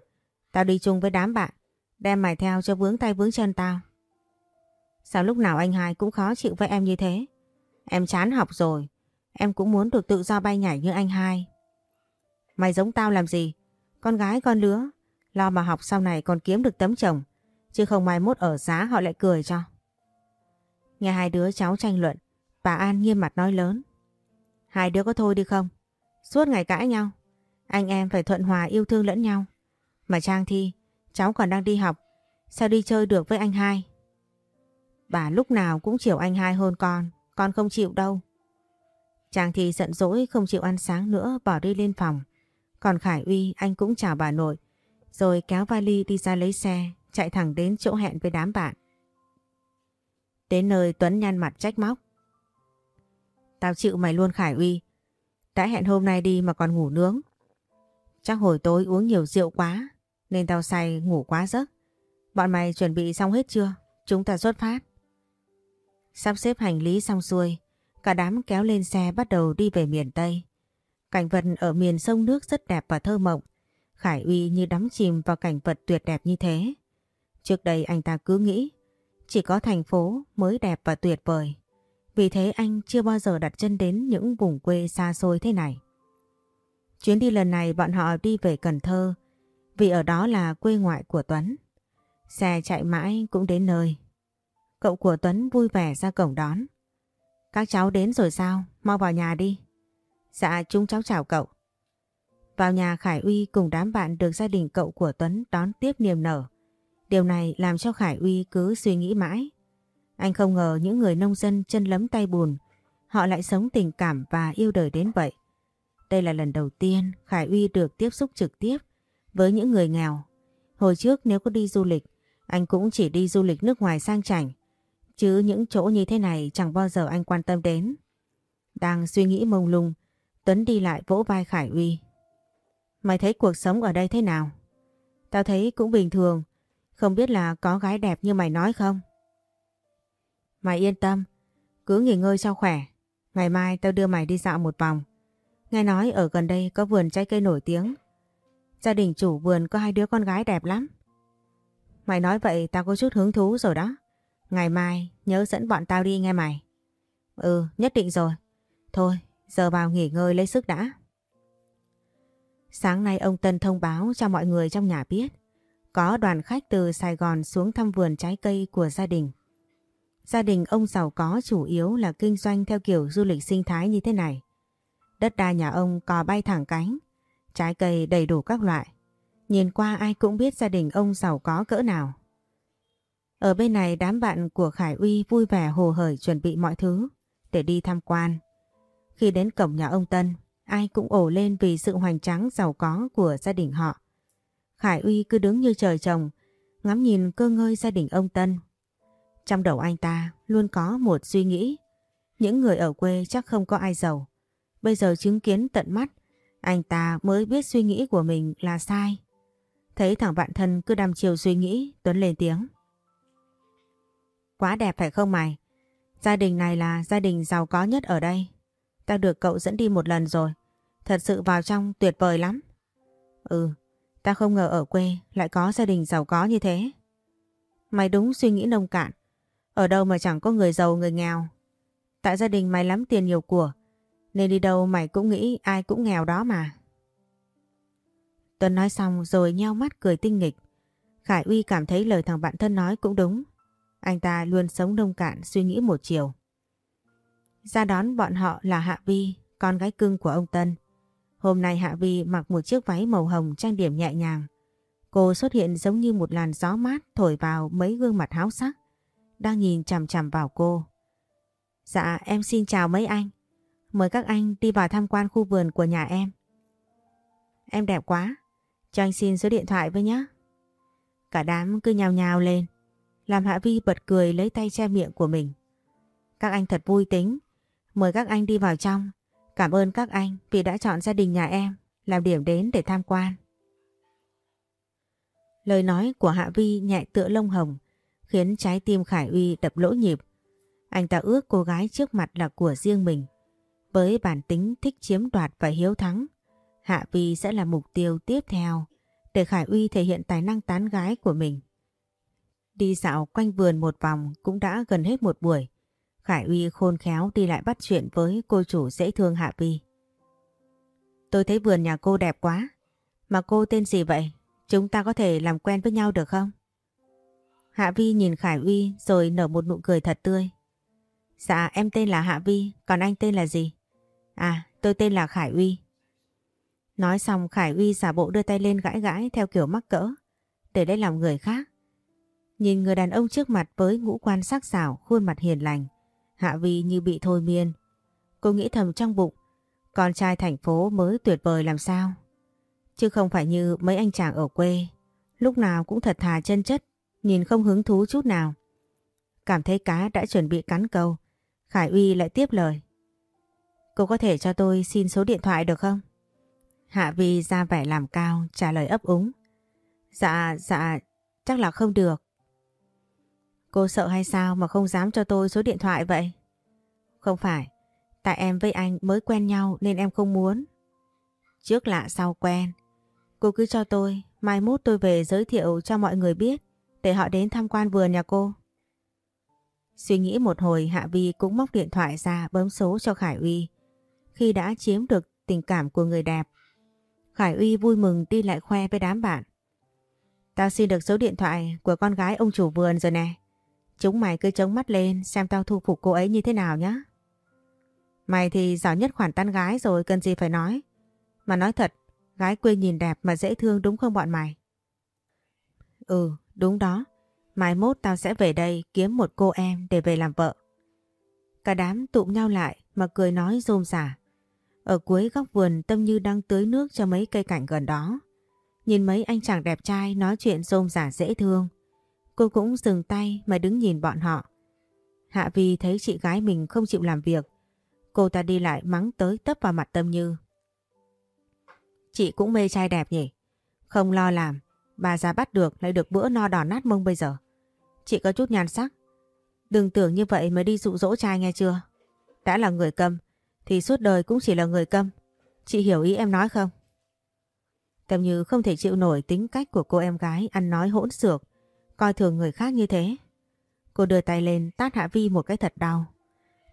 A: Tao đi chung với đám bạn. Đem mày theo cho vướng tay vướng chân tao. Sao lúc nào anh hai cũng khó chịu với em như thế? Em chán học rồi. Em cũng muốn được tự do bay nhảy như anh hai. Mày giống tao làm gì? Con gái con lứa. Lo mà học sau này còn kiếm được tấm chồng. Chứ không mai mốt ở giá họ lại cười cho. Nghe hai đứa cháu tranh luận. Bà An nghiêm mặt nói lớn. Hai đứa có thôi đi không? Suốt ngày cãi nhau. Anh em phải thuận hòa yêu thương lẫn nhau. Mà Trang Thi, cháu còn đang đi học. Sao đi chơi được với anh hai? Bà lúc nào cũng chiều anh hai hơn con. Con không chịu đâu. Trang Thi giận dỗi không chịu ăn sáng nữa bỏ đi lên phòng. Còn Khải Uy anh cũng chào bà nội. Rồi kéo vali đi ra lấy xe, chạy thẳng đến chỗ hẹn với đám bạn. Đến nơi Tuấn nhăn mặt trách móc. Tao chịu mày luôn Khải Uy. Đã hẹn hôm nay đi mà còn ngủ nướng. Chắc hồi tối uống nhiều rượu quá nên tao say ngủ quá giấc. Bọn mày chuẩn bị xong hết chưa? Chúng ta xuất phát. Sắp xếp hành lý xong xuôi, cả đám kéo lên xe bắt đầu đi về miền Tây. Cảnh vật ở miền sông nước rất đẹp và thơ mộng. Khải Uy như đắm chìm vào cảnh vật tuyệt đẹp như thế. Trước đây anh ta cứ nghĩ, chỉ có thành phố mới đẹp và tuyệt vời. Vì thế anh chưa bao giờ đặt chân đến những vùng quê xa xôi thế này. Chuyến đi lần này bọn họ đi về Cần Thơ, vì ở đó là quê ngoại của Tuấn. Xe chạy mãi cũng đến nơi. Cậu của Tuấn vui vẻ ra cổng đón. Các cháu đến rồi sao? Mau vào nhà đi. Dạ chúng cháu chào cậu. Vào nhà Khải Uy cùng đám bạn được gia đình cậu của Tuấn đón tiếp niềm nở. Điều này làm cho Khải Uy cứ suy nghĩ mãi. Anh không ngờ những người nông dân chân lấm tay bùn, họ lại sống tình cảm và yêu đời đến vậy. Đây là lần đầu tiên Khải Uy được tiếp xúc trực tiếp với những người nghèo. Hồi trước nếu có đi du lịch, anh cũng chỉ đi du lịch nước ngoài sang chảnh. Chứ những chỗ như thế này chẳng bao giờ anh quan tâm đến. Đang suy nghĩ mông lung, Tuấn đi lại vỗ vai Khải Uy. Mày thấy cuộc sống ở đây thế nào? Tao thấy cũng bình thường, không biết là có gái đẹp như mày nói không? Mày yên tâm, cứ nghỉ ngơi cho khỏe. Ngày mai tao đưa mày đi dạo một vòng. Nghe nói ở gần đây có vườn trái cây nổi tiếng. Gia đình chủ vườn có hai đứa con gái đẹp lắm. Mày nói vậy tao có chút hứng thú rồi đó. Ngày mai nhớ dẫn bọn tao đi nghe mày. Ừ, nhất định rồi. Thôi, giờ vào nghỉ ngơi lấy sức đã. Sáng nay ông Tân thông báo cho mọi người trong nhà biết có đoàn khách từ Sài Gòn xuống thăm vườn trái cây của gia đình. Gia đình ông giàu có chủ yếu là kinh doanh theo kiểu du lịch sinh thái như thế này. Đất đai nhà ông cò bay thẳng cánh, trái cây đầy đủ các loại. Nhìn qua ai cũng biết gia đình ông giàu có cỡ nào. Ở bên này đám bạn của Khải Uy vui vẻ hồ hởi chuẩn bị mọi thứ để đi tham quan. Khi đến cổng nhà ông Tân, ai cũng ổ lên vì sự hoành tráng giàu có của gia đình họ. Khải Uy cứ đứng như trời trồng, ngắm nhìn cơ ngơi gia đình ông Tân. Trong đầu anh ta luôn có một suy nghĩ. Những người ở quê chắc không có ai giàu. Bây giờ chứng kiến tận mắt, anh ta mới biết suy nghĩ của mình là sai. Thấy thằng bạn thân cứ đăm chiều suy nghĩ, Tuấn lên tiếng. Quá đẹp phải không mày? Gia đình này là gia đình giàu có nhất ở đây ta được cậu dẫn đi một lần rồi. Thật sự vào trong tuyệt vời lắm. Ừ, Ta không ngờ ở quê lại có gia đình giàu có như thế. Mày đúng suy nghĩ nông cạn. Ở đâu mà chẳng có người giàu người nghèo. Tại gia đình mày lắm tiền nhiều của. Nên đi đâu mày cũng nghĩ ai cũng nghèo đó mà. Tuấn nói xong rồi nheo mắt cười tinh nghịch. Khải Uy cảm thấy lời thằng bạn thân nói cũng đúng. Anh ta luôn sống nông cạn suy nghĩ một chiều. Ra đón bọn họ là Hạ Vi, con gái cưng của ông Tân. Hôm nay Hạ Vi mặc một chiếc váy màu hồng trang điểm nhẹ nhàng. Cô xuất hiện giống như một làn gió mát thổi vào mấy gương mặt háo sắc, đang nhìn chằm chằm vào cô. Dạ em xin chào mấy anh. Mời các anh đi vào tham quan khu vườn của nhà em. Em đẹp quá, cho anh xin số điện thoại với nhé. Cả đám cứ nhào nhào lên, làm Hạ Vi bật cười lấy tay che miệng của mình. Các anh thật vui tính, mời các anh đi vào trong. Cảm ơn các anh vì đã chọn gia đình nhà em làm điểm đến để tham quan. Lời nói của Hạ Vi nhẹ tựa lông hồng, khiến trái tim Khải Uy đập lỗ nhịp. Anh ta ước cô gái trước mặt là của riêng mình. Với bản tính thích chiếm đoạt và hiếu thắng, Hạ Vi sẽ là mục tiêu tiếp theo để Khải Uy thể hiện tài năng tán gái của mình. Đi dạo quanh vườn một vòng cũng đã gần hết một buổi. Khải Uy khôn khéo đi lại bắt chuyện với cô chủ dễ thương Hạ Vi. Tôi thấy vườn nhà cô đẹp quá. Mà cô tên gì vậy? Chúng ta có thể làm quen với nhau được không? Hạ Vi nhìn Khải Uy rồi nở một nụ cười thật tươi. Dạ em tên là Hạ Vi, còn anh tên là gì? À tôi tên là Khải Uy. Nói xong Khải Uy giả bộ đưa tay lên gãi gãi theo kiểu mắc cỡ, để lấy lòng người khác. Nhìn người đàn ông trước mặt với ngũ quan sắc sảo, khuôn mặt hiền lành, Hạ Vi như bị thôi miên. Cô nghĩ thầm trong bụng, con trai thành phố mới tuyệt vời làm sao? Chứ không phải như mấy anh chàng ở quê, lúc nào cũng thật thà chân chất, nhìn không hứng thú chút nào. Cảm thấy cá đã chuẩn bị cắn câu, Khải Uy lại tiếp lời. Cô có thể cho tôi xin số điện thoại được không? Hạ Vi ra vẻ làm cao, trả lời ấp úng. Dạ, dạ, chắc là không được. Cô sợ hay sao mà không dám cho tôi số điện thoại vậy? Không phải, tại em với anh mới quen nhau nên em không muốn. Trước lạ sau quen, cô cứ cho tôi, mai mốt tôi về giới thiệu cho mọi người biết để họ đến tham quan vườn nhà cô. Suy nghĩ một hồi Hạ Vi cũng móc điện thoại ra bấm số cho Khải Uy. Khi đã chiếm được tình cảm của người đẹp, Khải Uy vui mừng đi lại khoe với đám bạn. Tao xin được số điện thoại của con gái ông chủ vườn rồi nè. Chúng mày cứ chống mắt lên xem tao thu phục cô ấy như thế nào nhá. Mày thì giỏi nhất khoản tán gái rồi cần gì phải nói. Mà nói thật, gái quê nhìn đẹp mà dễ thương đúng không bọn mày? Ừ, đúng đó. Mai mốt tao sẽ về đây kiếm một cô em để về làm vợ. Cả đám tụm nhau lại mà cười nói rôm rả. Ở cuối góc vườn Tâm Như đang tưới nước cho mấy cây cảnh gần đó. Nhìn mấy anh chàng đẹp trai nói chuyện rôm rả dễ thương. Cô cũng dừng tay mà đứng nhìn bọn họ. Hạ Vi thấy chị gái mình không chịu làm việc. Cô ta đi lại mắng tới tấp vào mặt Tâm Như. Chị cũng mê trai đẹp nhỉ? Không lo làm, bà già bắt được lại được bữa no đỏ nát mông bây giờ. Chị có chút nhan sắc. Đừng tưởng như vậy mới đi dụ dỗ trai nghe chưa? Đã là người câm, thì suốt đời cũng chỉ là người câm. Chị hiểu ý em nói không? Tâm Như không thể chịu nổi tính cách của cô em gái ăn nói hỗn xược, coi thường người khác như thế. Cô đưa tay lên tát Hạ Vi một cái thật đau.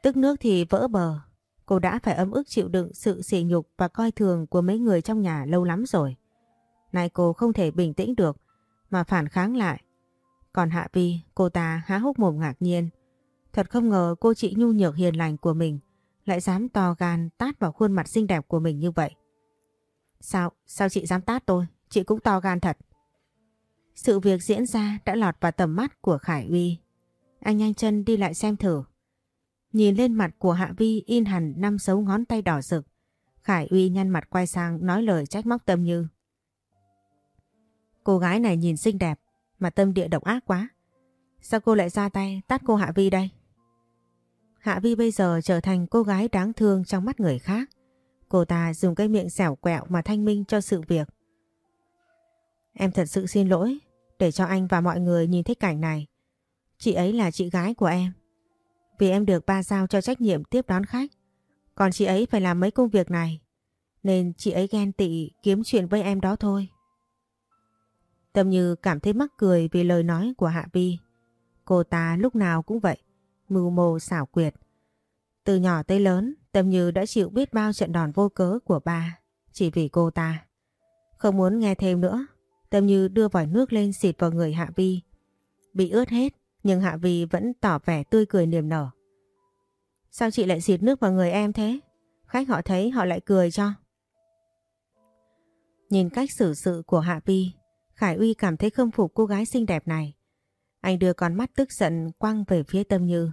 A: Tức nước thì vỡ bờ. Cô đã phải ấm ức chịu đựng sự sỉ nhục và coi thường của mấy người trong nhà lâu lắm rồi. Nay cô không thể bình tĩnh được mà phản kháng lại. Còn Hạ Vi, cô ta há hốc mồm ngạc nhiên. Thật không ngờ cô chị nhu nhược hiền lành của mình lại dám to gan tát vào khuôn mặt xinh đẹp của mình như vậy. Sao? Sao chị dám tát tôi? Chị cũng to gan thật. Sự việc diễn ra đã lọt vào tầm mắt của Khải Uy. Anh nhanh chân đi lại xem thử. Nhìn lên mặt của Hạ Vi in hẳn năm dấu ngón tay đỏ rực. Khải Uy nhăn mặt quay sang nói lời trách móc Tâm Như. Cô gái này nhìn xinh đẹp, mà tâm địa độc ác quá. Sao cô lại ra tay tát cô Hạ Vi đây? Hạ Vi bây giờ trở thành cô gái đáng thương trong mắt người khác. Cô ta dùng cái miệng xẻo quẹo mà thanh minh cho sự việc. Em thật sự xin lỗi để cho anh và mọi người nhìn thấy cảnh này. Chị ấy là chị gái của em. Vì em được ba giao cho trách nhiệm tiếp đón khách. Còn chị ấy phải làm mấy công việc này. Nên chị ấy ghen tị kiếm chuyện với em đó thôi. Tâm Như cảm thấy mắc cười vì lời nói của Hạ Vi. Cô ta lúc nào cũng vậy, mưu mô xảo quyệt. Từ nhỏ tới lớn, Tâm Như đã chịu biết bao trận đòn vô cớ của ba, chỉ vì cô ta. Không muốn nghe thêm nữa, Tâm Như đưa vòi nước lên xịt vào người Hạ Vi. Bị ướt hết, nhưng Hạ Vi vẫn tỏ vẻ tươi cười niềm nở. Sao chị lại xịt nước vào người em thế? Khách họ thấy họ lại cười cho. Nhìn cách xử sự của Hạ Vi, Khải Uy cảm thấy khâm phục cô gái xinh đẹp này. Anh đưa con mắt tức giận quăng về phía Tâm Như.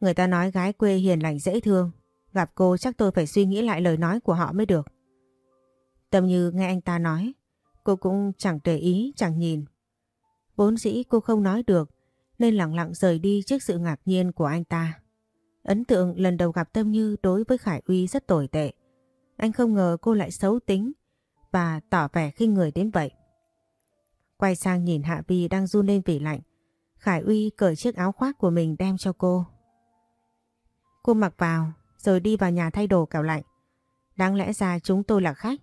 A: Người ta nói gái quê hiền lành dễ thương. Gặp cô chắc tôi phải suy nghĩ lại lời nói của họ mới được. Tâm Như nghe anh ta nói, cô cũng chẳng để ý, chẳng nhìn. Vốn dĩ cô không nói được, nên lặng lặng rời đi trước sự ngạc nhiên của anh ta. Ấn tượng lần đầu gặp Tâm Như đối với Khải Uy rất tồi tệ. Anh không ngờ cô lại xấu tính và tỏ vẻ khinh người đến vậy. Quay sang nhìn Hạ Vi đang run lên vì lạnh. Khải Uy cởi chiếc áo khoác của mình đem cho cô. Cô mặc vào rồi đi vào nhà thay đồ cào lạnh. Đáng lẽ ra chúng tôi là khách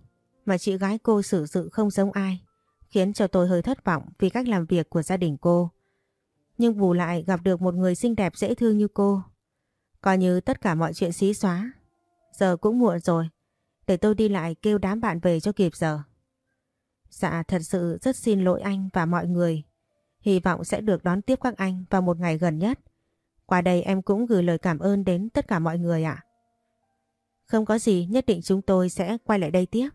A: mà chị gái cô xử sự không giống ai khiến cho tôi hơi thất vọng vì cách làm việc của gia đình cô. Nhưng bù lại gặp được một người xinh đẹp dễ thương như cô. Coi như tất cả mọi chuyện xí xóa. Giờ cũng muộn rồi. Để tôi đi lại kêu đám bạn về cho kịp giờ. Dạ thật sự rất xin lỗi anh và mọi người. Hy vọng sẽ được đón tiếp các anh vào một ngày gần nhất. Qua đây em cũng gửi lời cảm ơn đến tất cả mọi người ạ. Không có gì, nhất định chúng tôi sẽ quay lại đây tiếp.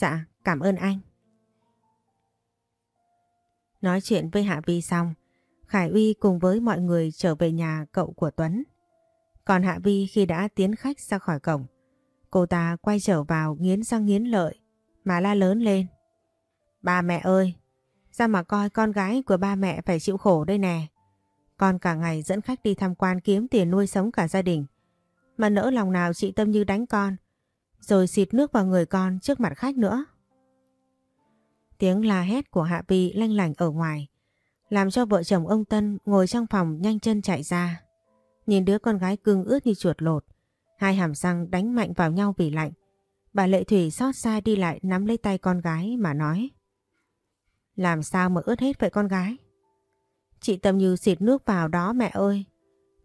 A: Dạ, cảm ơn anh. Nói chuyện với Hạ Vi xong, Khải Uy cùng với mọi người trở về nhà cậu của Tuấn. Còn Hạ Vi khi đã tiến khách ra khỏi cổng, cô ta quay trở vào nghiến răng nghiến lợi mà la lớn lên. Ba mẹ ơi, ra mà coi con gái của ba mẹ phải chịu khổ đây nè. Con cả ngày dẫn khách đi tham quan kiếm tiền nuôi sống cả gia đình. Mà nỡ lòng nào chị Tâm Như đánh con, rồi xịt nước vào người con trước mặt khách nữa. Tiếng la hét của Hạ Vi lanh lành ở ngoài, làm cho vợ chồng ông Tân ngồi trong phòng nhanh chân chạy ra. Nhìn đứa con gái cưng ướt như chuột lột, hai hàm răng đánh mạnh vào nhau vì lạnh. Bà Lệ Thủy xót xa đi lại nắm lấy tay con gái mà nói. Làm sao mà ướt hết vậy con gái? Chị Tâm Như xịt nước vào đó mẹ ơi.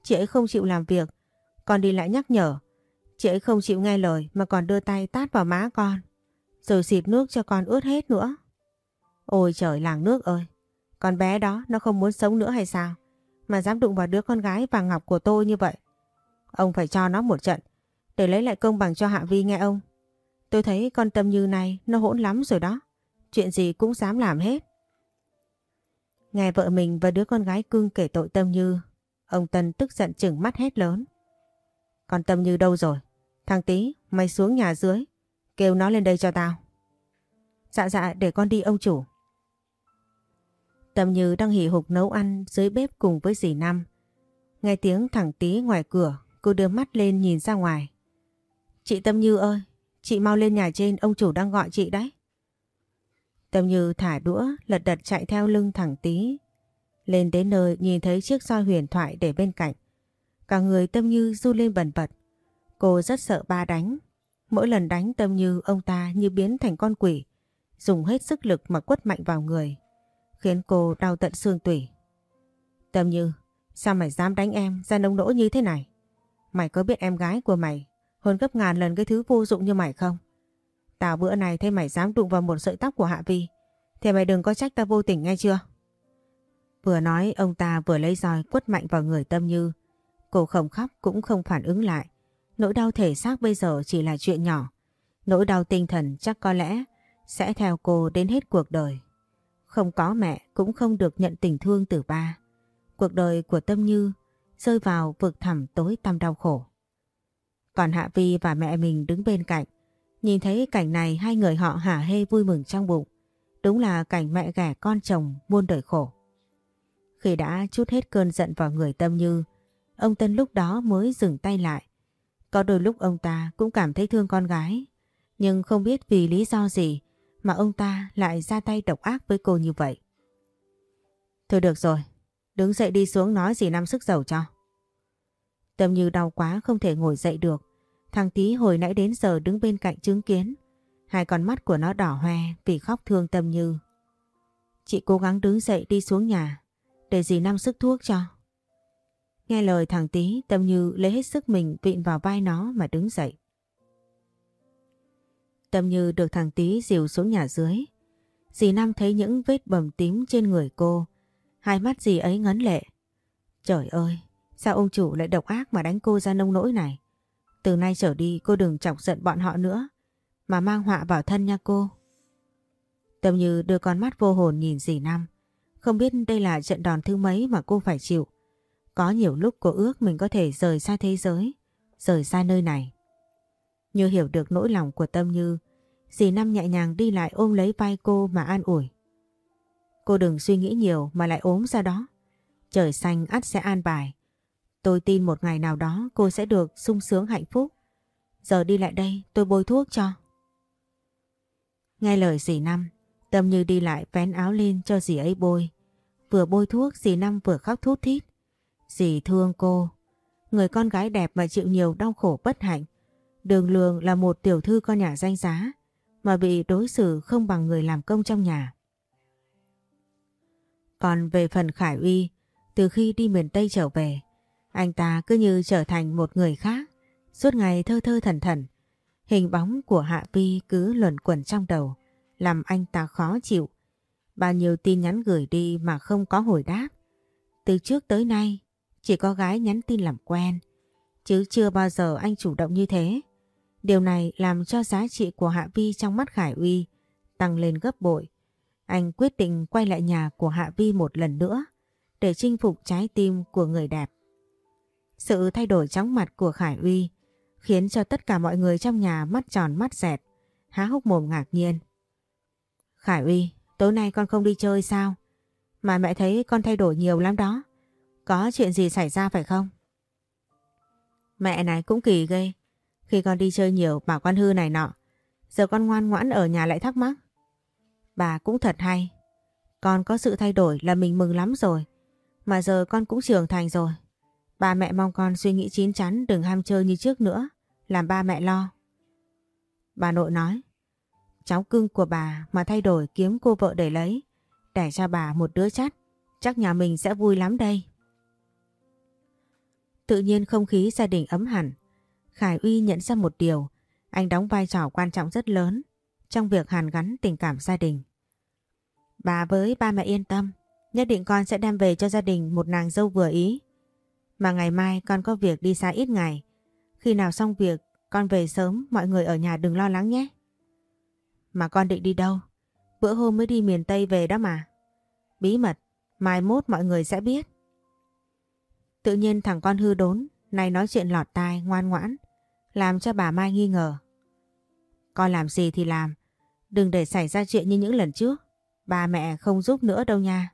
A: Chị ấy không chịu làm việc, còn đi lại nhắc nhở. Chị ấy không chịu nghe lời mà còn đưa tay tát vào má con. Rồi xịt nước cho con ướt hết nữa. Ôi trời làng nước ơi, con bé đó nó không muốn sống nữa hay sao? Mà dám đụng vào đứa con gái vàng ngọc của tôi như vậy. Ông phải cho nó một trận, để lấy lại công bằng cho Hạ Vi nghe ông. Tôi thấy con Tâm Như này nó hỗn lắm rồi đó. Chuyện gì cũng dám làm hết. Nghe vợ mình và đứa con gái cưng kể tội Tâm Như, ông Tân tức giận chừng mắt hét lớn. Con Tâm Như đâu rồi? Thằng Tý, mày xuống nhà dưới, kêu nó lên đây cho tao. Dạ dạ để con đi ông chủ. Tâm Như đang hỉ hục nấu ăn dưới bếp cùng với dì Năm. Nghe tiếng thằng Tý ngoài cửa, cô đưa mắt lên nhìn ra ngoài. Chị Tâm Như ơi, chị mau lên nhà trên, ông chủ đang gọi chị đấy. Tâm Như thả đũa, lật đật chạy theo lưng thằng Tý. Lên đến nơi nhìn thấy chiếc soi huyền thoại để bên cạnh. Cả người Tâm Như du lên bẩn bật. Cô rất sợ ba đánh. Mỗi lần đánh Tâm Như ông ta như biến thành con quỷ. Dùng hết sức lực mà quất mạnh vào người. Khiến cô đau tận xương tủy. Tâm Như, sao mày dám đánh em ra nông nỗi như thế này? Mày có biết em gái của mày hơn gấp ngàn lần cái thứ vô dụng như mày không? Tao bữa này thấy mày dám đụng vào một sợi tóc của Hạ Vi thì mày đừng có trách tao vô tình nghe chưa? Vừa nói ông ta vừa lấy roi quất mạnh vào người Tâm Như. Cô không khóc cũng không phản ứng lại. Nỗi đau thể xác bây giờ chỉ là chuyện nhỏ. Nỗi đau tinh thần chắc có lẽ sẽ theo cô đến hết cuộc đời. Không có mẹ cũng không được nhận tình thương từ ba. Cuộc đời của Tâm Như rơi vào vực thẳm tối tăm đau khổ. Còn Hạ Vi và mẹ mình đứng bên cạnh Nhìn thấy cảnh này hai người họ hả hê vui mừng trong bụng. Đúng là cảnh mẹ ghẻ con chồng muôn đời khổ. Khi đã chút hết cơn giận vào người Tâm Như, ông Tân lúc đó mới dừng tay lại. Có đôi lúc ông ta cũng cảm thấy thương con gái, nhưng không biết vì lý do gì mà ông ta lại ra tay độc ác với cô như vậy. Thôi được rồi, đứng dậy đi xuống nói gì năm sức dầu cho. Tâm Như đau quá không thể ngồi dậy được, Thằng tí hồi nãy đến giờ đứng bên cạnh chứng kiến. Hai con mắt của nó đỏ hoe vì khóc thương tâm như. Chị cố gắng đứng dậy đi xuống nhà để dì năm sức thuốc cho. Nghe lời thằng tí, Tâm Như lấy hết sức mình vịn vào vai nó mà đứng dậy. Tâm Như được thằng tí dìu xuống nhà dưới. Dì Năm thấy những vết bầm tím trên người cô. Hai mắt dì ấy ngấn lệ. Trời ơi, sao ông chủ lại độc ác mà đánh cô ra nông nỗi này? Từ nay trở đi cô đừng chọc giận bọn họ nữa, mà mang họa vào thân nha cô. Tâm Như đưa con mắt vô hồn nhìn dì Năm. Không biết đây là trận đòn thứ mấy mà cô phải chịu. Có nhiều lúc cô ước mình có thể rời xa thế giới, rời xa nơi này. Như hiểu được nỗi lòng của Tâm Như, dì Năm nhẹ nhàng đi lại ôm lấy vai cô mà an ủi. Cô đừng suy nghĩ nhiều mà lại ốm ra đó. Trời xanh ắt sẽ an bài. Tôi tin một ngày nào đó cô sẽ được sung sướng hạnh phúc. Giờ đi lại đây tôi bôi thuốc cho. Nghe lời dì Năm, Tâm Như đi lại vén áo lên cho dì ấy bôi. Vừa bôi thuốc dì Năm vừa khóc thút thít. Dì thương cô. Người con gái đẹp mà chịu nhiều đau khổ bất hạnh. Đường Lường là một tiểu thư con nhà danh giá mà bị đối xử không bằng người làm công trong nhà. Còn về phần Khải Uy, từ khi đi miền Tây trở về, anh ta cứ như trở thành một người khác, suốt ngày thơ thơ thần thần. Hình bóng của Hạ Vi cứ luẩn quẩn trong đầu, làm anh ta khó chịu. Bao nhiêu tin nhắn gửi đi mà không có hồi đáp. Từ trước tới nay, chỉ có gái nhắn tin làm quen, chứ chưa bao giờ anh chủ động như thế. Điều này làm cho giá trị của Hạ Vi trong mắt Khải Uy tăng lên gấp bội. Anh quyết định quay lại nhà của Hạ Vi một lần nữa để chinh phục trái tim của người đẹp. Sự thay đổi chóng mặt của Khải Uy khiến cho tất cả mọi người trong nhà mắt tròn mắt dẹt, há hốc mồm ngạc nhiên. Khải Uy, tối nay con không đi chơi sao? Mà mẹ thấy con thay đổi nhiều lắm đó. Có chuyện gì xảy ra phải không? Mẹ này cũng kỳ ghê. Khi con đi chơi nhiều, bảo con hư này nọ. Giờ con ngoan ngoãn ở nhà lại thắc mắc. Bà cũng thật hay. Con có sự thay đổi là mình mừng lắm rồi. Mà giờ con cũng trưởng thành rồi. Ba mẹ mong con suy nghĩ chín chắn, đừng ham chơi như trước nữa. Làm ba mẹ lo. Bà nội nói. Cháu cưng của bà mà thay đổi kiếm cô vợ để lấy. Để cho bà một đứa chắt. Chắc nhà mình sẽ vui lắm đây. Tự nhiên không khí gia đình ấm hẳn. Khải Uy nhận ra một điều. Anh đóng vai trò quan trọng rất lớn trong việc hàn gắn tình cảm gia đình. Bà với ba mẹ yên tâm. Nhất định con sẽ đem về cho gia đình một nàng dâu vừa ý. Mà ngày mai con có việc đi xa ít ngày. Khi nào xong việc con về sớm mọi người ở nhà đừng lo lắng nhé. Mà con định đi đâu? Bữa hôm mới đi miền Tây về đó mà. Bí mật, mai mốt mọi người sẽ biết. Tự nhiên thằng con hư đốn, này nói chuyện lọt tai ngoan ngoãn, làm cho bà Mai nghi ngờ. Con làm gì thì làm, đừng để xảy ra chuyện như những lần trước. Ba mẹ không giúp nữa đâu nha.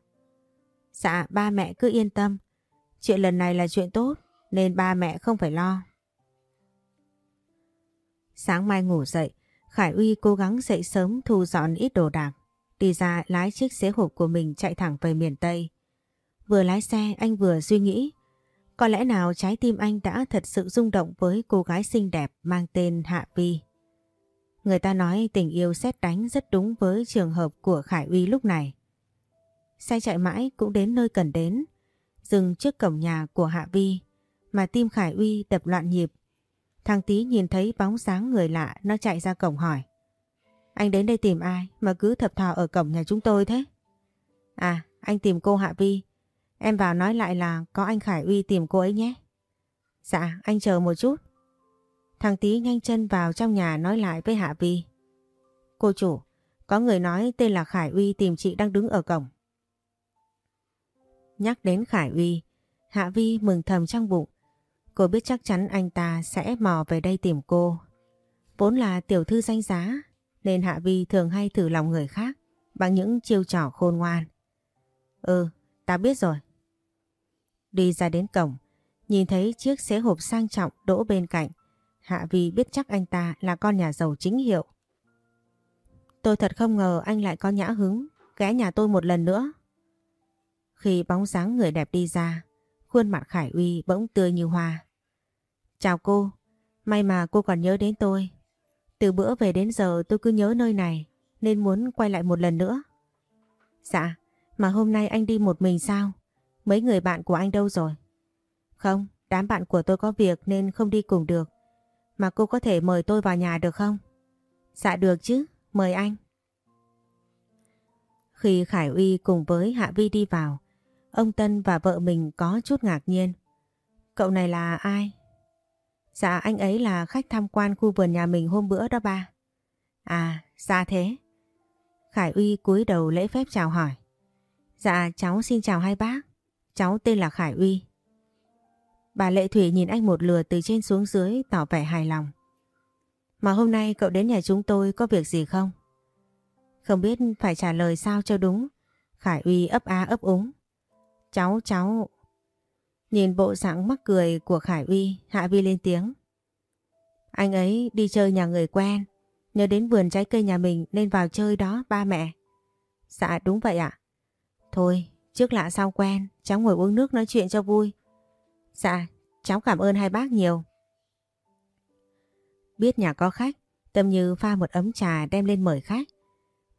A: Dạ, ba mẹ cứ yên tâm. Chuyện lần này là chuyện tốt, nên ba mẹ không phải lo. Sáng mai ngủ dậy, Khải Uy cố gắng dậy sớm thu dọn ít đồ đạc. Đi ra lái chiếc xế hộp của mình chạy thẳng về miền Tây. Vừa lái xe anh vừa suy nghĩ. Có lẽ nào trái tim anh đã thật sự rung động với cô gái xinh đẹp mang tên Hạ Vi. Người ta nói tình yêu xét đánh rất đúng với trường hợp của Khải Uy lúc này. Xe chạy mãi cũng đến nơi cần đến, dừng trước cổng nhà của Hạ Vi mà tim Khải Uy đập loạn nhịp. Thằng Tý nhìn thấy bóng sáng người lạ nó chạy ra cổng hỏi. Anh đến đây tìm ai mà cứ thập thò ở cổng nhà chúng tôi thế? À, anh tìm cô Hạ Vi. Em vào nói lại là có anh Khải Uy tìm cô ấy nhé. Dạ, anh chờ một chút. Thằng Tý nhanh chân vào trong nhà nói lại với Hạ Vi. Cô chủ, có người nói tên là Khải Uy tìm chị đang đứng ở cổng. Nhắc đến Khải Uy, Hạ Vi mừng thầm trong bụng. Cô biết chắc chắn anh ta sẽ mò về đây tìm cô. Vốn là tiểu thư danh giá, nên Hạ Vi thường hay thử lòng người khác bằng những chiêu trò khôn ngoan. Ừ, ta biết rồi. Đi ra đến cổng, nhìn thấy chiếc xế hộp sang trọng đỗ bên cạnh. Hạ Vi biết chắc anh ta là con nhà giàu chính hiệu. Tôi thật không ngờ anh lại có nhã hứng, ghé nhà tôi một lần nữa. Khi bóng dáng người đẹp đi ra, khuôn mặt Khải Uy bỗng tươi như hoa. Chào cô, may mà cô còn nhớ đến tôi. Từ bữa về đến giờ tôi cứ nhớ nơi này, nên muốn quay lại một lần nữa. Dạ, mà hôm nay anh đi một mình sao? Mấy người bạn của anh đâu rồi? Không, đám bạn của tôi có việc nên không đi cùng được. Mà cô có thể mời tôi vào nhà được không? Dạ được chứ, mời anh. Khi Khải Uy cùng với Hạ Vi đi vào, ông Tân và vợ mình có chút ngạc nhiên. Cậu này là ai? Dạ anh ấy là khách tham quan khu vườn nhà mình hôm bữa đó ba. À, ra thế. Khải Uy cúi đầu lễ phép chào hỏi. Dạ cháu xin chào hai bác. Cháu tên là Khải Uy. Bà Lệ Thủy nhìn anh một lừa từ trên xuống dưới tỏ vẻ hài lòng. Mà hôm nay cậu đến nhà chúng tôi có việc gì không? Không biết phải trả lời sao cho đúng. Khải Uy ấp á ấp úng. Cháu, cháu... Nhìn bộ dạng mắc cười của Khải Uy, Hạ Vi lên tiếng. Anh ấy đi chơi nhà người quen, nhớ đến vườn trái cây nhà mình nên vào chơi đó ba mẹ. Dạ đúng vậy ạ. Thôi, trước lạ sau quen, cháu ngồi uống nước nói chuyện cho vui. Dạ, cháu cảm ơn hai bác nhiều. Biết nhà có khách, Tâm Như pha một ấm trà đem lên mời khách.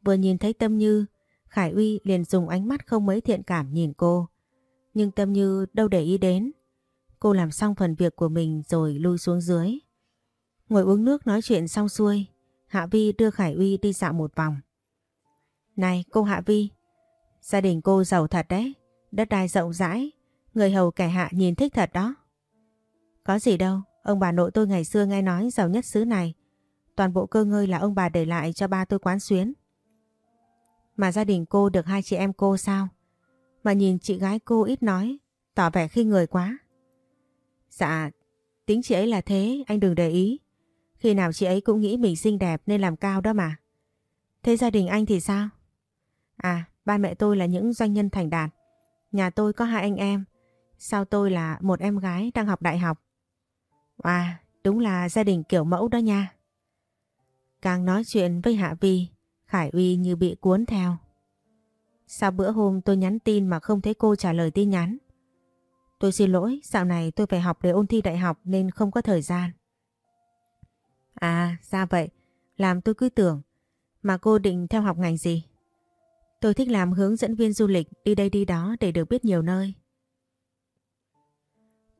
A: Vừa nhìn thấy Tâm Như, Khải Uy liền dùng ánh mắt không mấy thiện cảm nhìn cô. Nhưng Tâm Như đâu để ý đến. Cô làm xong phần việc của mình rồi lui xuống dưới. Ngồi uống nước nói chuyện xong xuôi, Hạ Vi đưa Khải Uy đi dạo một vòng. Này cô Hạ Vi, gia đình cô giàu thật đấy, đất đai rộng rãi, người hầu kẻ hạ nhìn thích thật đó. Có gì đâu, ông bà nội tôi ngày xưa nghe nói giàu nhất xứ này. Toàn bộ cơ ngơi là ông bà để lại cho ba tôi quán xuyến. Mà gia đình cô được hai chị em cô sao? Mà nhìn chị gái cô ít nói, tỏ vẻ khi người quá. Dạ, tính chị ấy là thế, anh đừng để ý. Khi nào chị ấy cũng nghĩ mình xinh đẹp nên làm cao đó mà. Thế gia đình anh thì sao? À, ba mẹ tôi là những doanh nhân thành đạt. Nhà tôi có hai anh em. Sau tôi là một em gái đang học đại học. À, đúng là gia đình kiểu mẫu đó nha. Càng nói chuyện với Hạ Vi, Khải Uy như bị cuốn theo. Sao bữa hôm tôi nhắn tin mà không thấy cô trả lời tin nhắn? Tôi xin lỗi, dạo này tôi phải học để ôn thi đại học nên không có thời gian. À, ra vậy. Làm tôi cứ tưởng. Mà cô định theo học ngành gì? Tôi thích làm hướng dẫn viên du lịch đi đây đi đó để được biết nhiều nơi.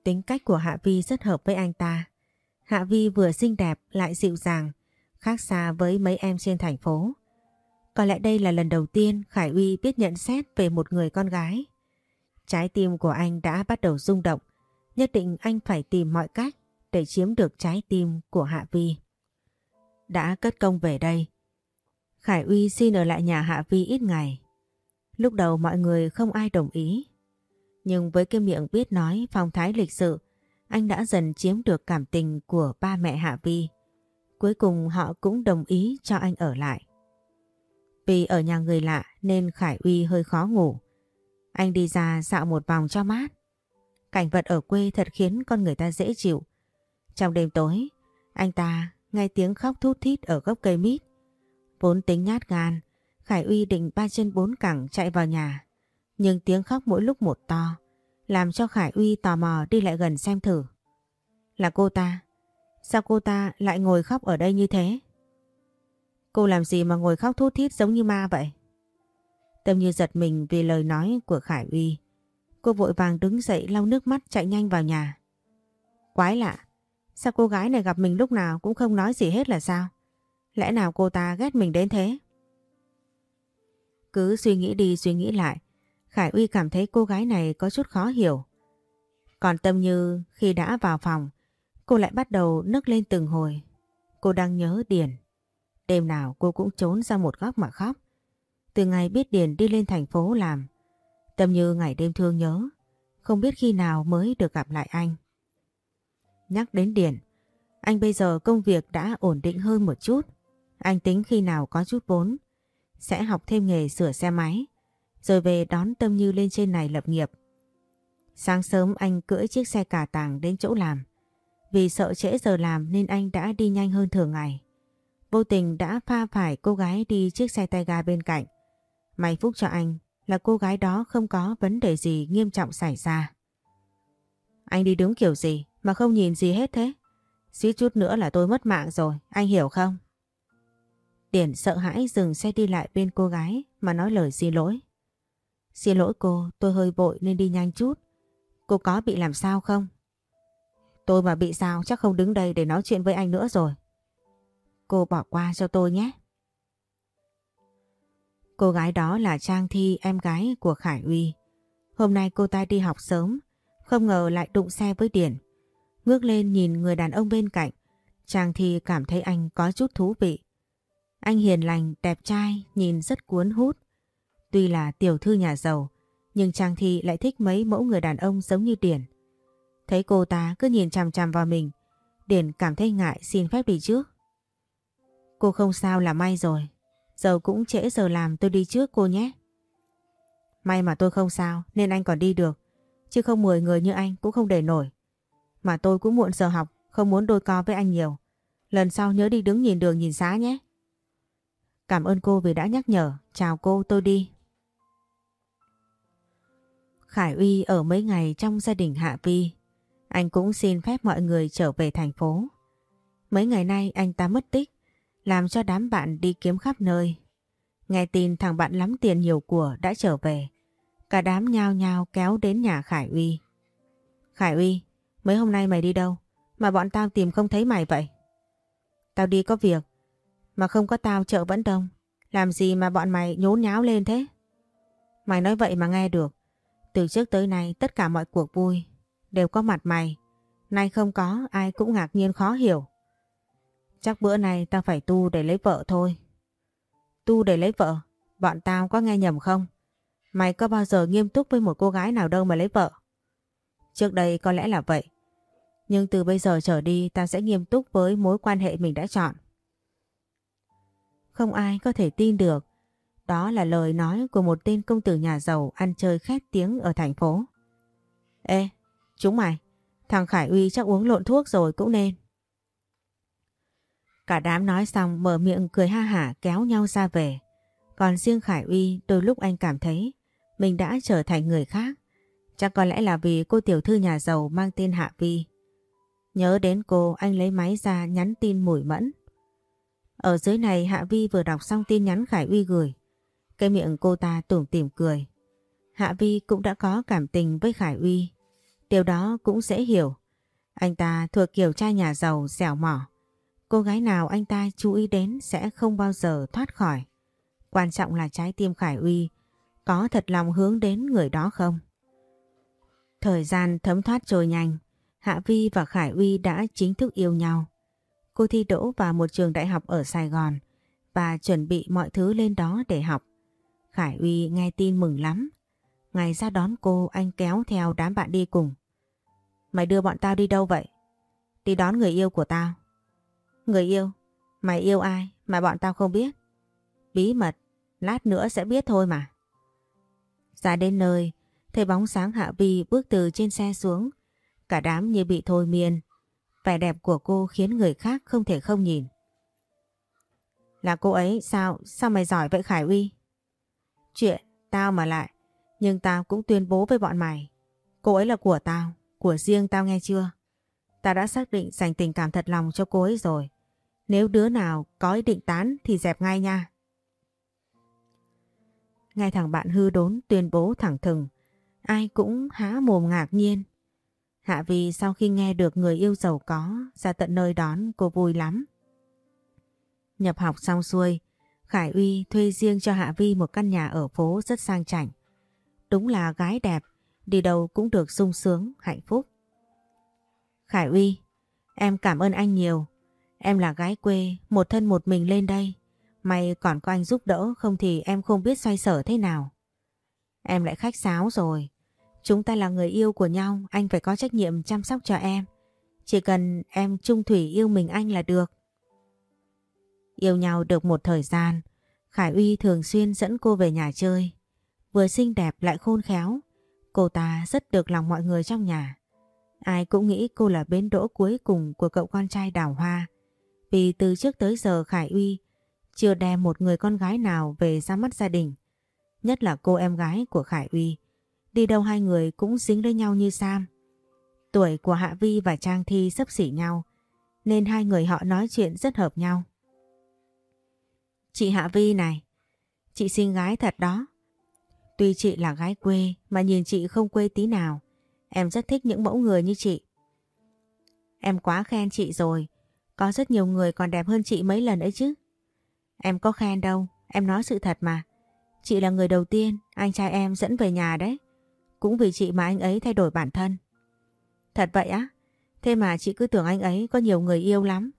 A: Tính cách của Hạ Vi rất hợp với anh ta. Hạ Vi vừa xinh đẹp lại dịu dàng, khác xa với mấy em trên thành phố. Có lẽ đây là lần đầu tiên Khải Uy biết nhận xét về một người con gái. Trái tim của anh đã bắt đầu rung động, nhất định anh phải tìm mọi cách để chiếm được trái tim của Hạ Vi. Đã cất công về đây. Khải Uy xin ở lại nhà Hạ Vi ít ngày. Lúc đầu mọi người không ai đồng ý. Nhưng với cái miệng biết nói phong thái lịch sự, anh đã dần chiếm được cảm tình của ba mẹ Hạ Vi. Cuối cùng họ cũng đồng ý cho anh ở lại. Vì ở nhà người lạ nên Khải Uy hơi khó ngủ. Anh đi ra dạo một vòng cho mát. Cảnh vật ở quê thật khiến con người ta dễ chịu. Trong đêm tối, anh ta nghe tiếng khóc thút thít ở gốc cây mít. Vốn tính nhát gan, Khải Uy định ba chân bốn cẳng chạy vào nhà. Nhưng tiếng khóc mỗi lúc một to, làm cho Khải Uy tò mò đi lại gần xem thử. Là cô ta. Sao cô ta lại ngồi khóc ở đây như thế? Cô làm gì mà ngồi khóc thút thít giống như ma vậy? Tâm như giật mình vì lời nói của Khải Uy. Cô vội vàng đứng dậy lau nước mắt chạy nhanh vào nhà. Quái lạ, sao cô gái này gặp mình lúc nào cũng không nói gì hết là sao? Lẽ nào cô ta ghét mình đến thế? Cứ suy nghĩ đi suy nghĩ lại, Khải Uy cảm thấy cô gái này có chút khó hiểu. Còn Tâm Như khi đã vào phòng, cô lại bắt đầu nức lên từng hồi. Cô đang nhớ Điền. Đêm nào cô cũng trốn ra một góc mà khóc. Từ ngày biết Điền đi lên thành phố làm, Tâm Như ngày đêm thương nhớ, không biết khi nào mới được gặp lại anh. Nhắc đến Điền, anh bây giờ công việc đã ổn định hơn một chút. Anh tính khi nào có chút vốn, sẽ học thêm nghề sửa xe máy, rồi về đón Tâm Như lên trên này lập nghiệp. Sáng sớm anh cưỡi chiếc xe cả tàng đến chỗ làm. Vì sợ trễ giờ làm nên anh đã đi nhanh hơn thường ngày. Vô tình đã pha phải cô gái đi chiếc xe tay ga bên cạnh. May phúc cho anh là cô gái đó không có vấn đề gì nghiêm trọng xảy ra. Anh đi đứng kiểu gì mà không nhìn gì hết thế? Xí chút nữa là tôi mất mạng rồi, anh hiểu không? Điển sợ hãi dừng xe đi lại bên cô gái mà nói lời xin lỗi. Xin lỗi cô, tôi hơi vội nên đi nhanh chút. cô có bị làm sao không? Tôi mà bị sao chắc không đứng đây để nói chuyện với anh nữa rồi. Cô bỏ qua cho tôi nhé. Cô gái đó là Trang Thi, em gái của Khải Uy. Hôm nay cô ta đi học sớm, không ngờ lại đụng xe với Điển. Ngước lên nhìn người đàn ông bên cạnh, Trang Thi cảm thấy anh có chút thú vị. Anh hiền lành, đẹp trai, nhìn rất cuốn hút. Tuy là tiểu thư nhà giàu, nhưng Trang Thi lại thích mấy mẫu người đàn ông giống như Điển. Thấy cô ta cứ nhìn chằm chằm vào mình, Điển cảm thấy ngại xin phép đi trước. Cô không sao là may rồi, giờ cũng trễ giờ làm tôi đi trước cô nhé. May mà tôi không sao nên anh còn đi được, chứ không 10 người như anh cũng không để nổi. Mà tôi cũng muộn giờ học, không muốn đôi co với anh nhiều. Lần sau nhớ đi đứng nhìn đường nhìn xá nhé. Cảm ơn cô vì đã nhắc nhở. Chào cô, tôi đi. Khải Uy ở mấy ngày trong gia đình Hạ Vi. Anh cũng xin phép mọi người trở về thành phố. Mấy ngày nay anh ta mất tích, làm cho đám bạn đi kiếm khắp nơi. Nghe tin thằng bạn lắm tiền nhiều của đã trở về. Cả đám nhao nhao kéo đến nhà Khải Uy. Khải Uy, mấy hôm nay mày đi đâu? Mà bọn tao tìm không thấy mày vậy? Tao đi có việc. Mà không có tao chợ vẫn đông. Làm gì mà bọn mày nhốn nháo lên thế? Mày nói vậy mà nghe được. Từ trước tới nay, tất cả mọi cuộc vui đều có mặt mày. Nay không có, ai cũng ngạc nhiên khó hiểu. Chắc bữa nay tao phải tu để lấy vợ thôi. Tu để lấy vợ? Bọn tao có nghe nhầm không? Mày có bao giờ nghiêm túc với một cô gái nào đâu mà lấy vợ? Trước đây có lẽ là vậy. Nhưng từ bây giờ trở đi ta sẽ nghiêm túc với mối quan hệ mình đã chọn. Không ai có thể tin được. Đó là lời nói của một tên công tử nhà giàu ăn chơi khét tiếng ở thành phố. Ê, chúng mày, thằng Khải Uy chắc uống lộn thuốc rồi cũng nên. Cả đám nói xong mở miệng cười ha hả kéo nhau ra về. Còn riêng Khải Uy đôi lúc anh cảm thấy mình đã trở thành người khác. Chắc có lẽ là vì cô tiểu thư nhà giàu mang tên Hạ Vi. Nhớ đến cô anh lấy máy ra nhắn tin mùi mẫn. Ở dưới này Hạ Vi vừa đọc xong tin nhắn Khải Uy gửi. Cái miệng cô ta tủm tỉm cười. Hạ Vi cũng đã có cảm tình với Khải Uy. Điều đó cũng dễ hiểu. Anh ta thuộc kiểu trai nhà giàu, dẻo mỏ. Cô gái nào anh ta chú ý đến sẽ không bao giờ thoát khỏi. Quan trọng là trái tim Khải Uy có thật lòng hướng đến người đó không? Thời gian thấm thoát trôi nhanh. Hạ Vi và Khải Uy đã chính thức yêu nhau. Cô thi đỗ vào một trường đại học ở Sài Gòn và chuẩn bị mọi thứ lên đó để học. Khải Uy nghe tin mừng lắm. Ngày ra đón cô anh kéo theo đám bạn đi cùng. Mày đưa bọn tao đi đâu vậy? Đi đón người yêu của tao. Người yêu? Mày yêu ai mà bọn tao không biết? Bí mật, lát nữa sẽ biết thôi mà. Ra đến nơi, thấy bóng sáng Hạ Vi bước từ trên xe xuống. Cả đám như bị thôi miên. Vẻ đẹp của cô khiến người khác không thể không nhìn. Là cô ấy sao? Sao mày giỏi vậy Khải Uy? Chuyện tao mà lại. Nhưng tao cũng tuyên bố với bọn mày. Cô ấy là của tao, của riêng tao nghe chưa? Tao đã xác định dành tình cảm thật lòng cho cô ấy rồi. Nếu đứa nào có ý định tán thì dẹp ngay nha. Ngay thằng bạn hư đốn tuyên bố thẳng thừng. Ai cũng há mồm ngạc nhiên. Hạ Vi sau khi nghe được người yêu giàu có ra tận nơi đón cô vui lắm. Nhập học xong xuôi, Khải Uy thuê riêng cho Hạ Vi một căn nhà ở phố rất sang chảnh. Đúng là gái đẹp, đi đâu cũng được sung sướng, hạnh phúc. Khải Uy, em cảm ơn anh nhiều. Em là gái quê, một thân một mình lên đây. May còn có anh giúp đỡ không thì em không biết xoay sở thế nào. Em lại khách sáo rồi. Chúng ta là người yêu của nhau, anh phải có trách nhiệm chăm sóc cho em. Chỉ cần em trung thủy yêu mình anh là được. Yêu nhau được một thời gian, Khải Uy thường xuyên dẫn cô về nhà chơi. Vừa xinh đẹp lại khôn khéo, cô ta rất được lòng mọi người trong nhà. Ai cũng nghĩ cô là bến đỗ cuối cùng của cậu con trai đào hoa. Vì từ trước tới giờ Khải Uy chưa đem một người con gái nào về ra mắt gia đình. Nhất là cô em gái của Khải Uy. Đi đâu hai người cũng dính lấy nhau như Sam. Tuổi của Hạ Vi và Trang Thi sấp xỉ nhau, nên hai người họ nói chuyện rất hợp nhau. Chị Hạ Vi này, chị xinh gái thật đó. Tuy chị là gái quê mà nhìn chị không quê tí nào. Em rất thích những mẫu người như chị. Em quá khen chị rồi. Có rất nhiều người còn đẹp hơn chị mấy lần ấy chứ. Em có khen đâu, em nói sự thật mà. Chị là người đầu tiên anh trai em dẫn về nhà đấy. Cũng vì chị mà anh ấy thay đổi bản thân. Thật vậy á? Thế mà chị cứ tưởng anh ấy có nhiều người yêu lắm.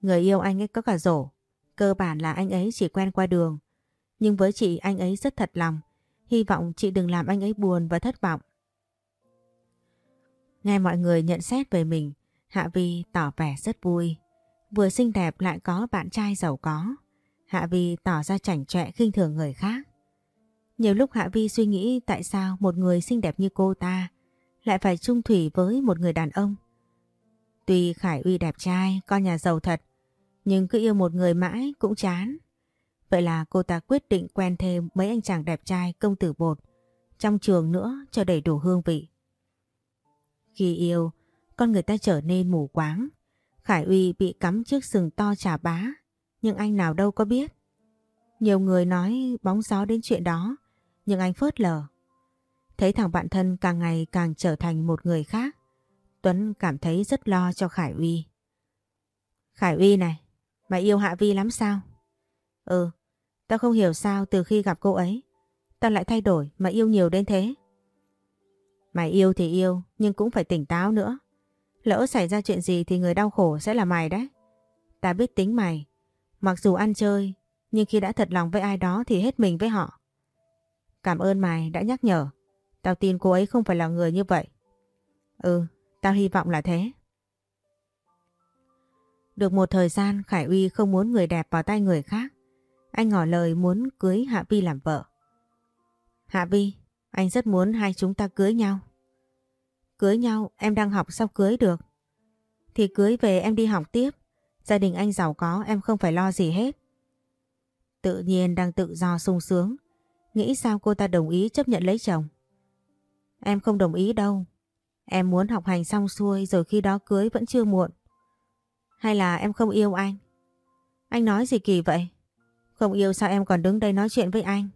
A: Người yêu anh ấy có cả rổ. Cơ bản là anh ấy chỉ quen qua đường. Nhưng với chị anh ấy rất thật lòng. Hy vọng chị đừng làm anh ấy buồn và thất vọng. Nghe mọi người nhận xét về mình, Hạ Vi tỏ vẻ rất vui. Vừa xinh đẹp lại có bạn trai giàu có. Hạ Vi tỏ ra chảnh chọe khinh thường người khác. Nhiều lúc Hạ Vi suy nghĩ tại sao một người xinh đẹp như cô ta lại phải chung thủy với một người đàn ông. Tuy Khải Uy đẹp trai, con nhà giàu thật, nhưng cứ yêu một người mãi cũng chán. Vậy là cô ta quyết định quen thêm mấy anh chàng đẹp trai công tử bột trong trường nữa cho đầy đủ hương vị. Khi yêu, con người ta trở nên mù quáng. Khải Uy bị cắm chiếc sừng to trả bá, nhưng anh nào đâu có biết. Nhiều người nói bóng gió đến chuyện đó, nhưng anh phớt lờ. Thấy thằng bạn thân càng ngày càng trở thành một người khác, Tuấn cảm thấy rất lo cho Khải Uy. Khải Uy này, mày yêu Hạ Vi lắm sao? Ừ, tao không hiểu sao từ khi gặp cô ấy, tao lại thay đổi mà yêu nhiều đến thế. Mày yêu thì yêu, nhưng cũng phải tỉnh táo nữa. Lỡ xảy ra chuyện gì thì người đau khổ sẽ là mày đấy. Ta biết tính mày, mặc dù ăn chơi, nhưng khi đã thật lòng với ai đó thì hết mình với họ. Cảm ơn mày đã nhắc nhở. Tao tin cô ấy không phải là người như vậy. Ừ, tao hy vọng là thế. Được một thời gian Khải Uy không muốn người đẹp vào tay người khác. Anh ngỏ lời muốn cưới Hạ Vi làm vợ. Hạ Vi, anh rất muốn hai chúng ta cưới nhau. Cưới nhau em đang học sao cưới được? Thì cưới về em đi học tiếp. Gia đình anh giàu có em không phải lo gì hết. Tự nhiên đang tự do sung sướng. Nghĩ sao cô ta đồng ý chấp nhận lấy chồng? Em không đồng ý đâu. Em muốn học hành xong xuôi rồi khi đó cưới vẫn chưa muộn. Hay là em không yêu anh? Anh nói gì kỳ vậy? Không yêu sao em còn đứng đây nói chuyện với anh?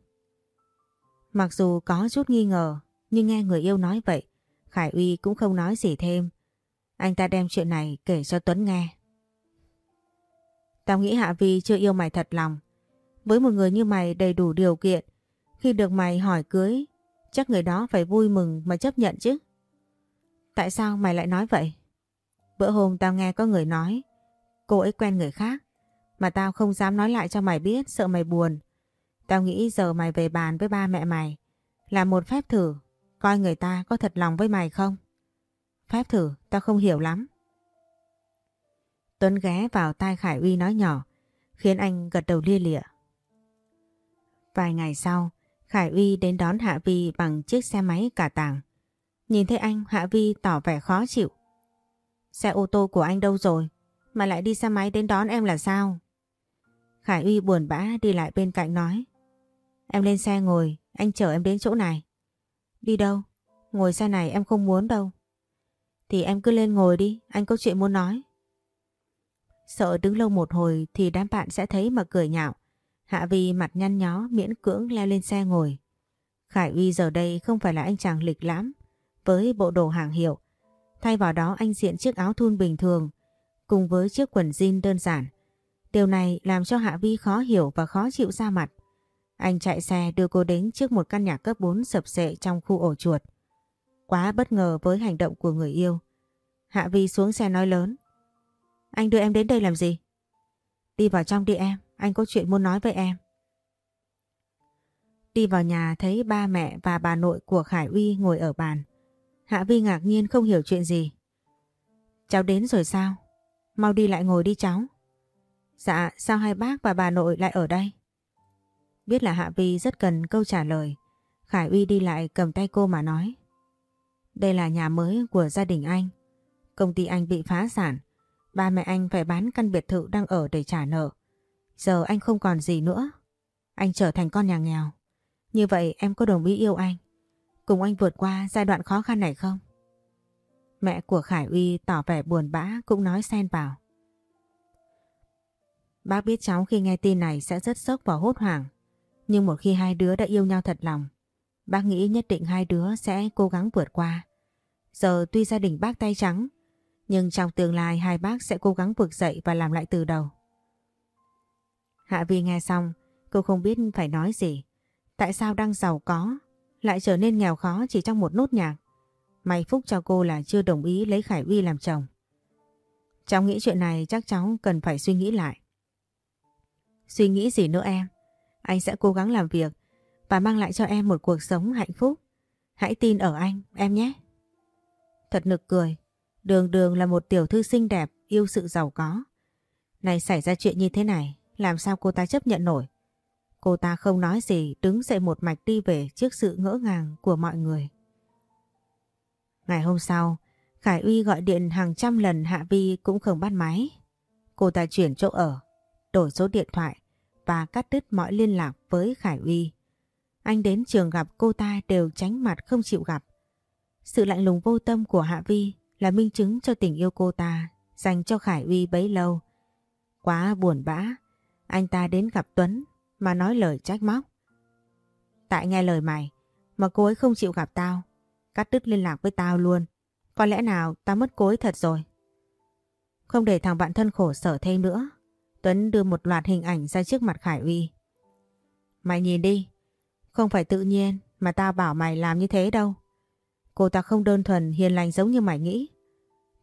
A: Mặc dù có chút nghi ngờ, nhưng nghe người yêu nói vậy, Khải Uy cũng không nói gì thêm. Anh ta đem chuyện này kể cho Tuấn nghe. Tao nghĩ Hạ Vi chưa yêu mày thật lòng. Với một người như mày đầy đủ điều kiện, khi được mày hỏi cưới, chắc người đó phải vui mừng mà chấp nhận chứ. Tại sao mày lại nói vậy? Bữa hôm tao nghe có người nói, cô ấy quen người khác, mà tao không dám nói lại cho mày biết, sợ mày buồn. Tao nghĩ giờ mày về bàn với ba mẹ mày, là một phép thử, coi người ta có thật lòng với mày không? Phép thử, tao không hiểu lắm. Tuấn ghé vào tai Khải Uy nói nhỏ, khiến anh gật đầu lia lịa. Vài ngày sau, Khải Uy đến đón Hạ Vi bằng chiếc xe máy cả tàng. Nhìn thấy anh, Hạ Vi tỏ vẻ khó chịu. Xe ô tô của anh đâu rồi? Mà lại đi xe máy đến đón em là sao? Khải Uy buồn bã đi lại bên cạnh nói. Em lên xe ngồi, anh chở em đến chỗ này. Đi đâu? Ngồi xe này em không muốn đâu. Thì em cứ lên ngồi đi, anh có chuyện muốn nói. Sợ đứng lâu một hồi thì đám bạn sẽ thấy mà cười nhạo. Hạ Vi mặt nhăn nhó miễn cưỡng leo lên xe ngồi. Khải Uy giờ đây không phải là anh chàng lịch lãm với bộ đồ hàng hiệu. Thay vào đó anh diện chiếc áo thun bình thường cùng với chiếc quần jean đơn giản. Điều này làm cho Hạ Vi khó hiểu và khó chịu ra mặt. Anh chạy xe đưa cô đến trước một căn nhà cấp 4 sập sệ trong khu ổ chuột. Quá bất ngờ với hành động của người yêu. Hạ Vi xuống xe nói lớn. Anh đưa em đến đây làm gì? Đi vào trong đi em, anh có chuyện muốn nói với em. Đi vào nhà thấy ba mẹ và bà nội của Khải Uy ngồi ở bàn. Hạ Vi ngạc nhiên không hiểu chuyện gì. Cháu đến rồi sao? Mau đi lại ngồi đi cháu. Dạ, sao hai bác và bà nội lại ở đây? Biết là Hạ Vi rất cần câu trả lời. Khải Uy đi lại cầm tay cô mà nói. Đây là nhà mới của gia đình anh. Công ty anh bị phá sản. Ba mẹ anh phải bán căn biệt thự đang ở để trả nợ. Giờ anh không còn gì nữa. Anh trở thành con nhà nghèo. Như vậy em có đồng ý yêu anh? Cùng anh vượt qua giai đoạn khó khăn này không? Mẹ của Khải Uy tỏ vẻ buồn bã cũng nói xen vào. Bác biết cháu khi nghe tin này sẽ rất sốc và hốt hoảng. Nhưng một khi hai đứa đã yêu nhau thật lòng, bác nghĩ nhất định hai đứa sẽ cố gắng vượt qua. Giờ tuy gia đình bác tay trắng, nhưng trong tương lai hai bác sẽ cố gắng vực dậy và làm lại từ đầu. Hạ Vi nghe xong, cô không biết phải nói gì. Tại sao đang giàu có, lại trở nên nghèo khó chỉ trong một nốt nhạc? May phúc cho cô là chưa đồng ý lấy Khải Vi làm chồng. Cháu nghĩ chuyện này chắc cháu cần phải suy nghĩ lại. Suy nghĩ gì nữa em? Anh sẽ cố gắng làm việc và mang lại cho em một cuộc sống hạnh phúc. Hãy tin ở anh, em nhé. Thật nực cười, đường đường là một tiểu thư xinh đẹp, yêu sự giàu có. Này xảy ra chuyện như thế này, làm sao cô ta chấp nhận nổi? Cô ta không nói gì, đứng dậy một mạch đi về trước sự ngỡ ngàng của mọi người. Ngày hôm sau, Khải Uy gọi điện hàng trăm lần Hạ Vi cũng không bắt máy. Cô ta chuyển chỗ ở, đổi số điện thoại và cắt đứt mọi liên lạc với Khải Uy. Anh đến trường gặp cô ta đều tránh mặt không chịu gặp. Sự lạnh lùng vô tâm của Hạ Vi là minh chứng cho tình yêu cô ta dành cho Khải Uy bấy lâu. Quá buồn bã, anh ta đến gặp Tuấn mà nói lời trách móc. Tại nghe lời mày mà cô ấy không chịu gặp tao, cắt đứt liên lạc với tao luôn. Có lẽ nào tao mất cô ấy thật rồi. Không để thằng bạn thân khổ sở thêm nữa, Tuấn đưa một loạt hình ảnh ra trước mặt Khải Uy. Mày nhìn đi, không phải tự nhiên mà tao bảo mày làm như thế đâu. Cô ta không đơn thuần hiền lành giống như mày nghĩ.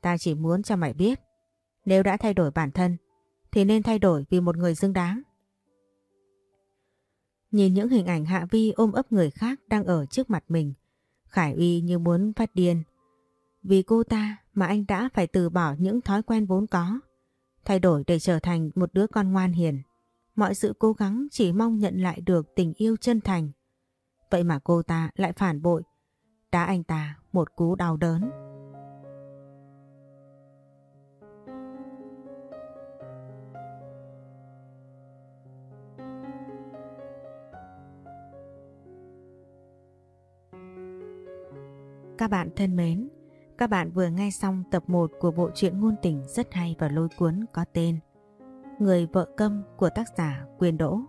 A: Ta chỉ muốn cho mày biết, nếu đã thay đổi bản thân, thì nên thay đổi vì một người xứng đáng. Nhìn những hình ảnh Hạ Vi ôm ấp người khác đang ở trước mặt mình, Khải Uy như muốn phát điên. Vì cô ta mà anh đã phải từ bỏ những thói quen vốn có, thay đổi để trở thành một đứa con ngoan hiền. Mọi sự cố gắng chỉ mong nhận lại được tình yêu chân thành. Vậy mà cô ta lại phản bội, đá anh ta một cú đau đớn. Các bạn thân mến, các bạn vừa nghe xong tập 1 của bộ truyện ngôn tình rất hay và lôi cuốn có tên Người vợ câm của tác giả Quyền Đỗ.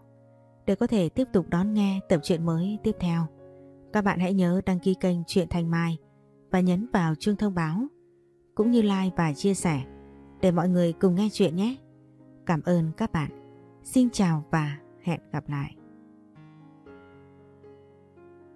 A: Để có thể tiếp tục đón nghe tập truyện mới tiếp theo, các bạn hãy nhớ đăng ký kênh Truyện Thanh Mai và nhấn vào chuông thông báo cũng như like và chia sẻ để mọi người cùng nghe chuyện nhé. Cảm ơn các bạn. Xin chào và hẹn gặp lại.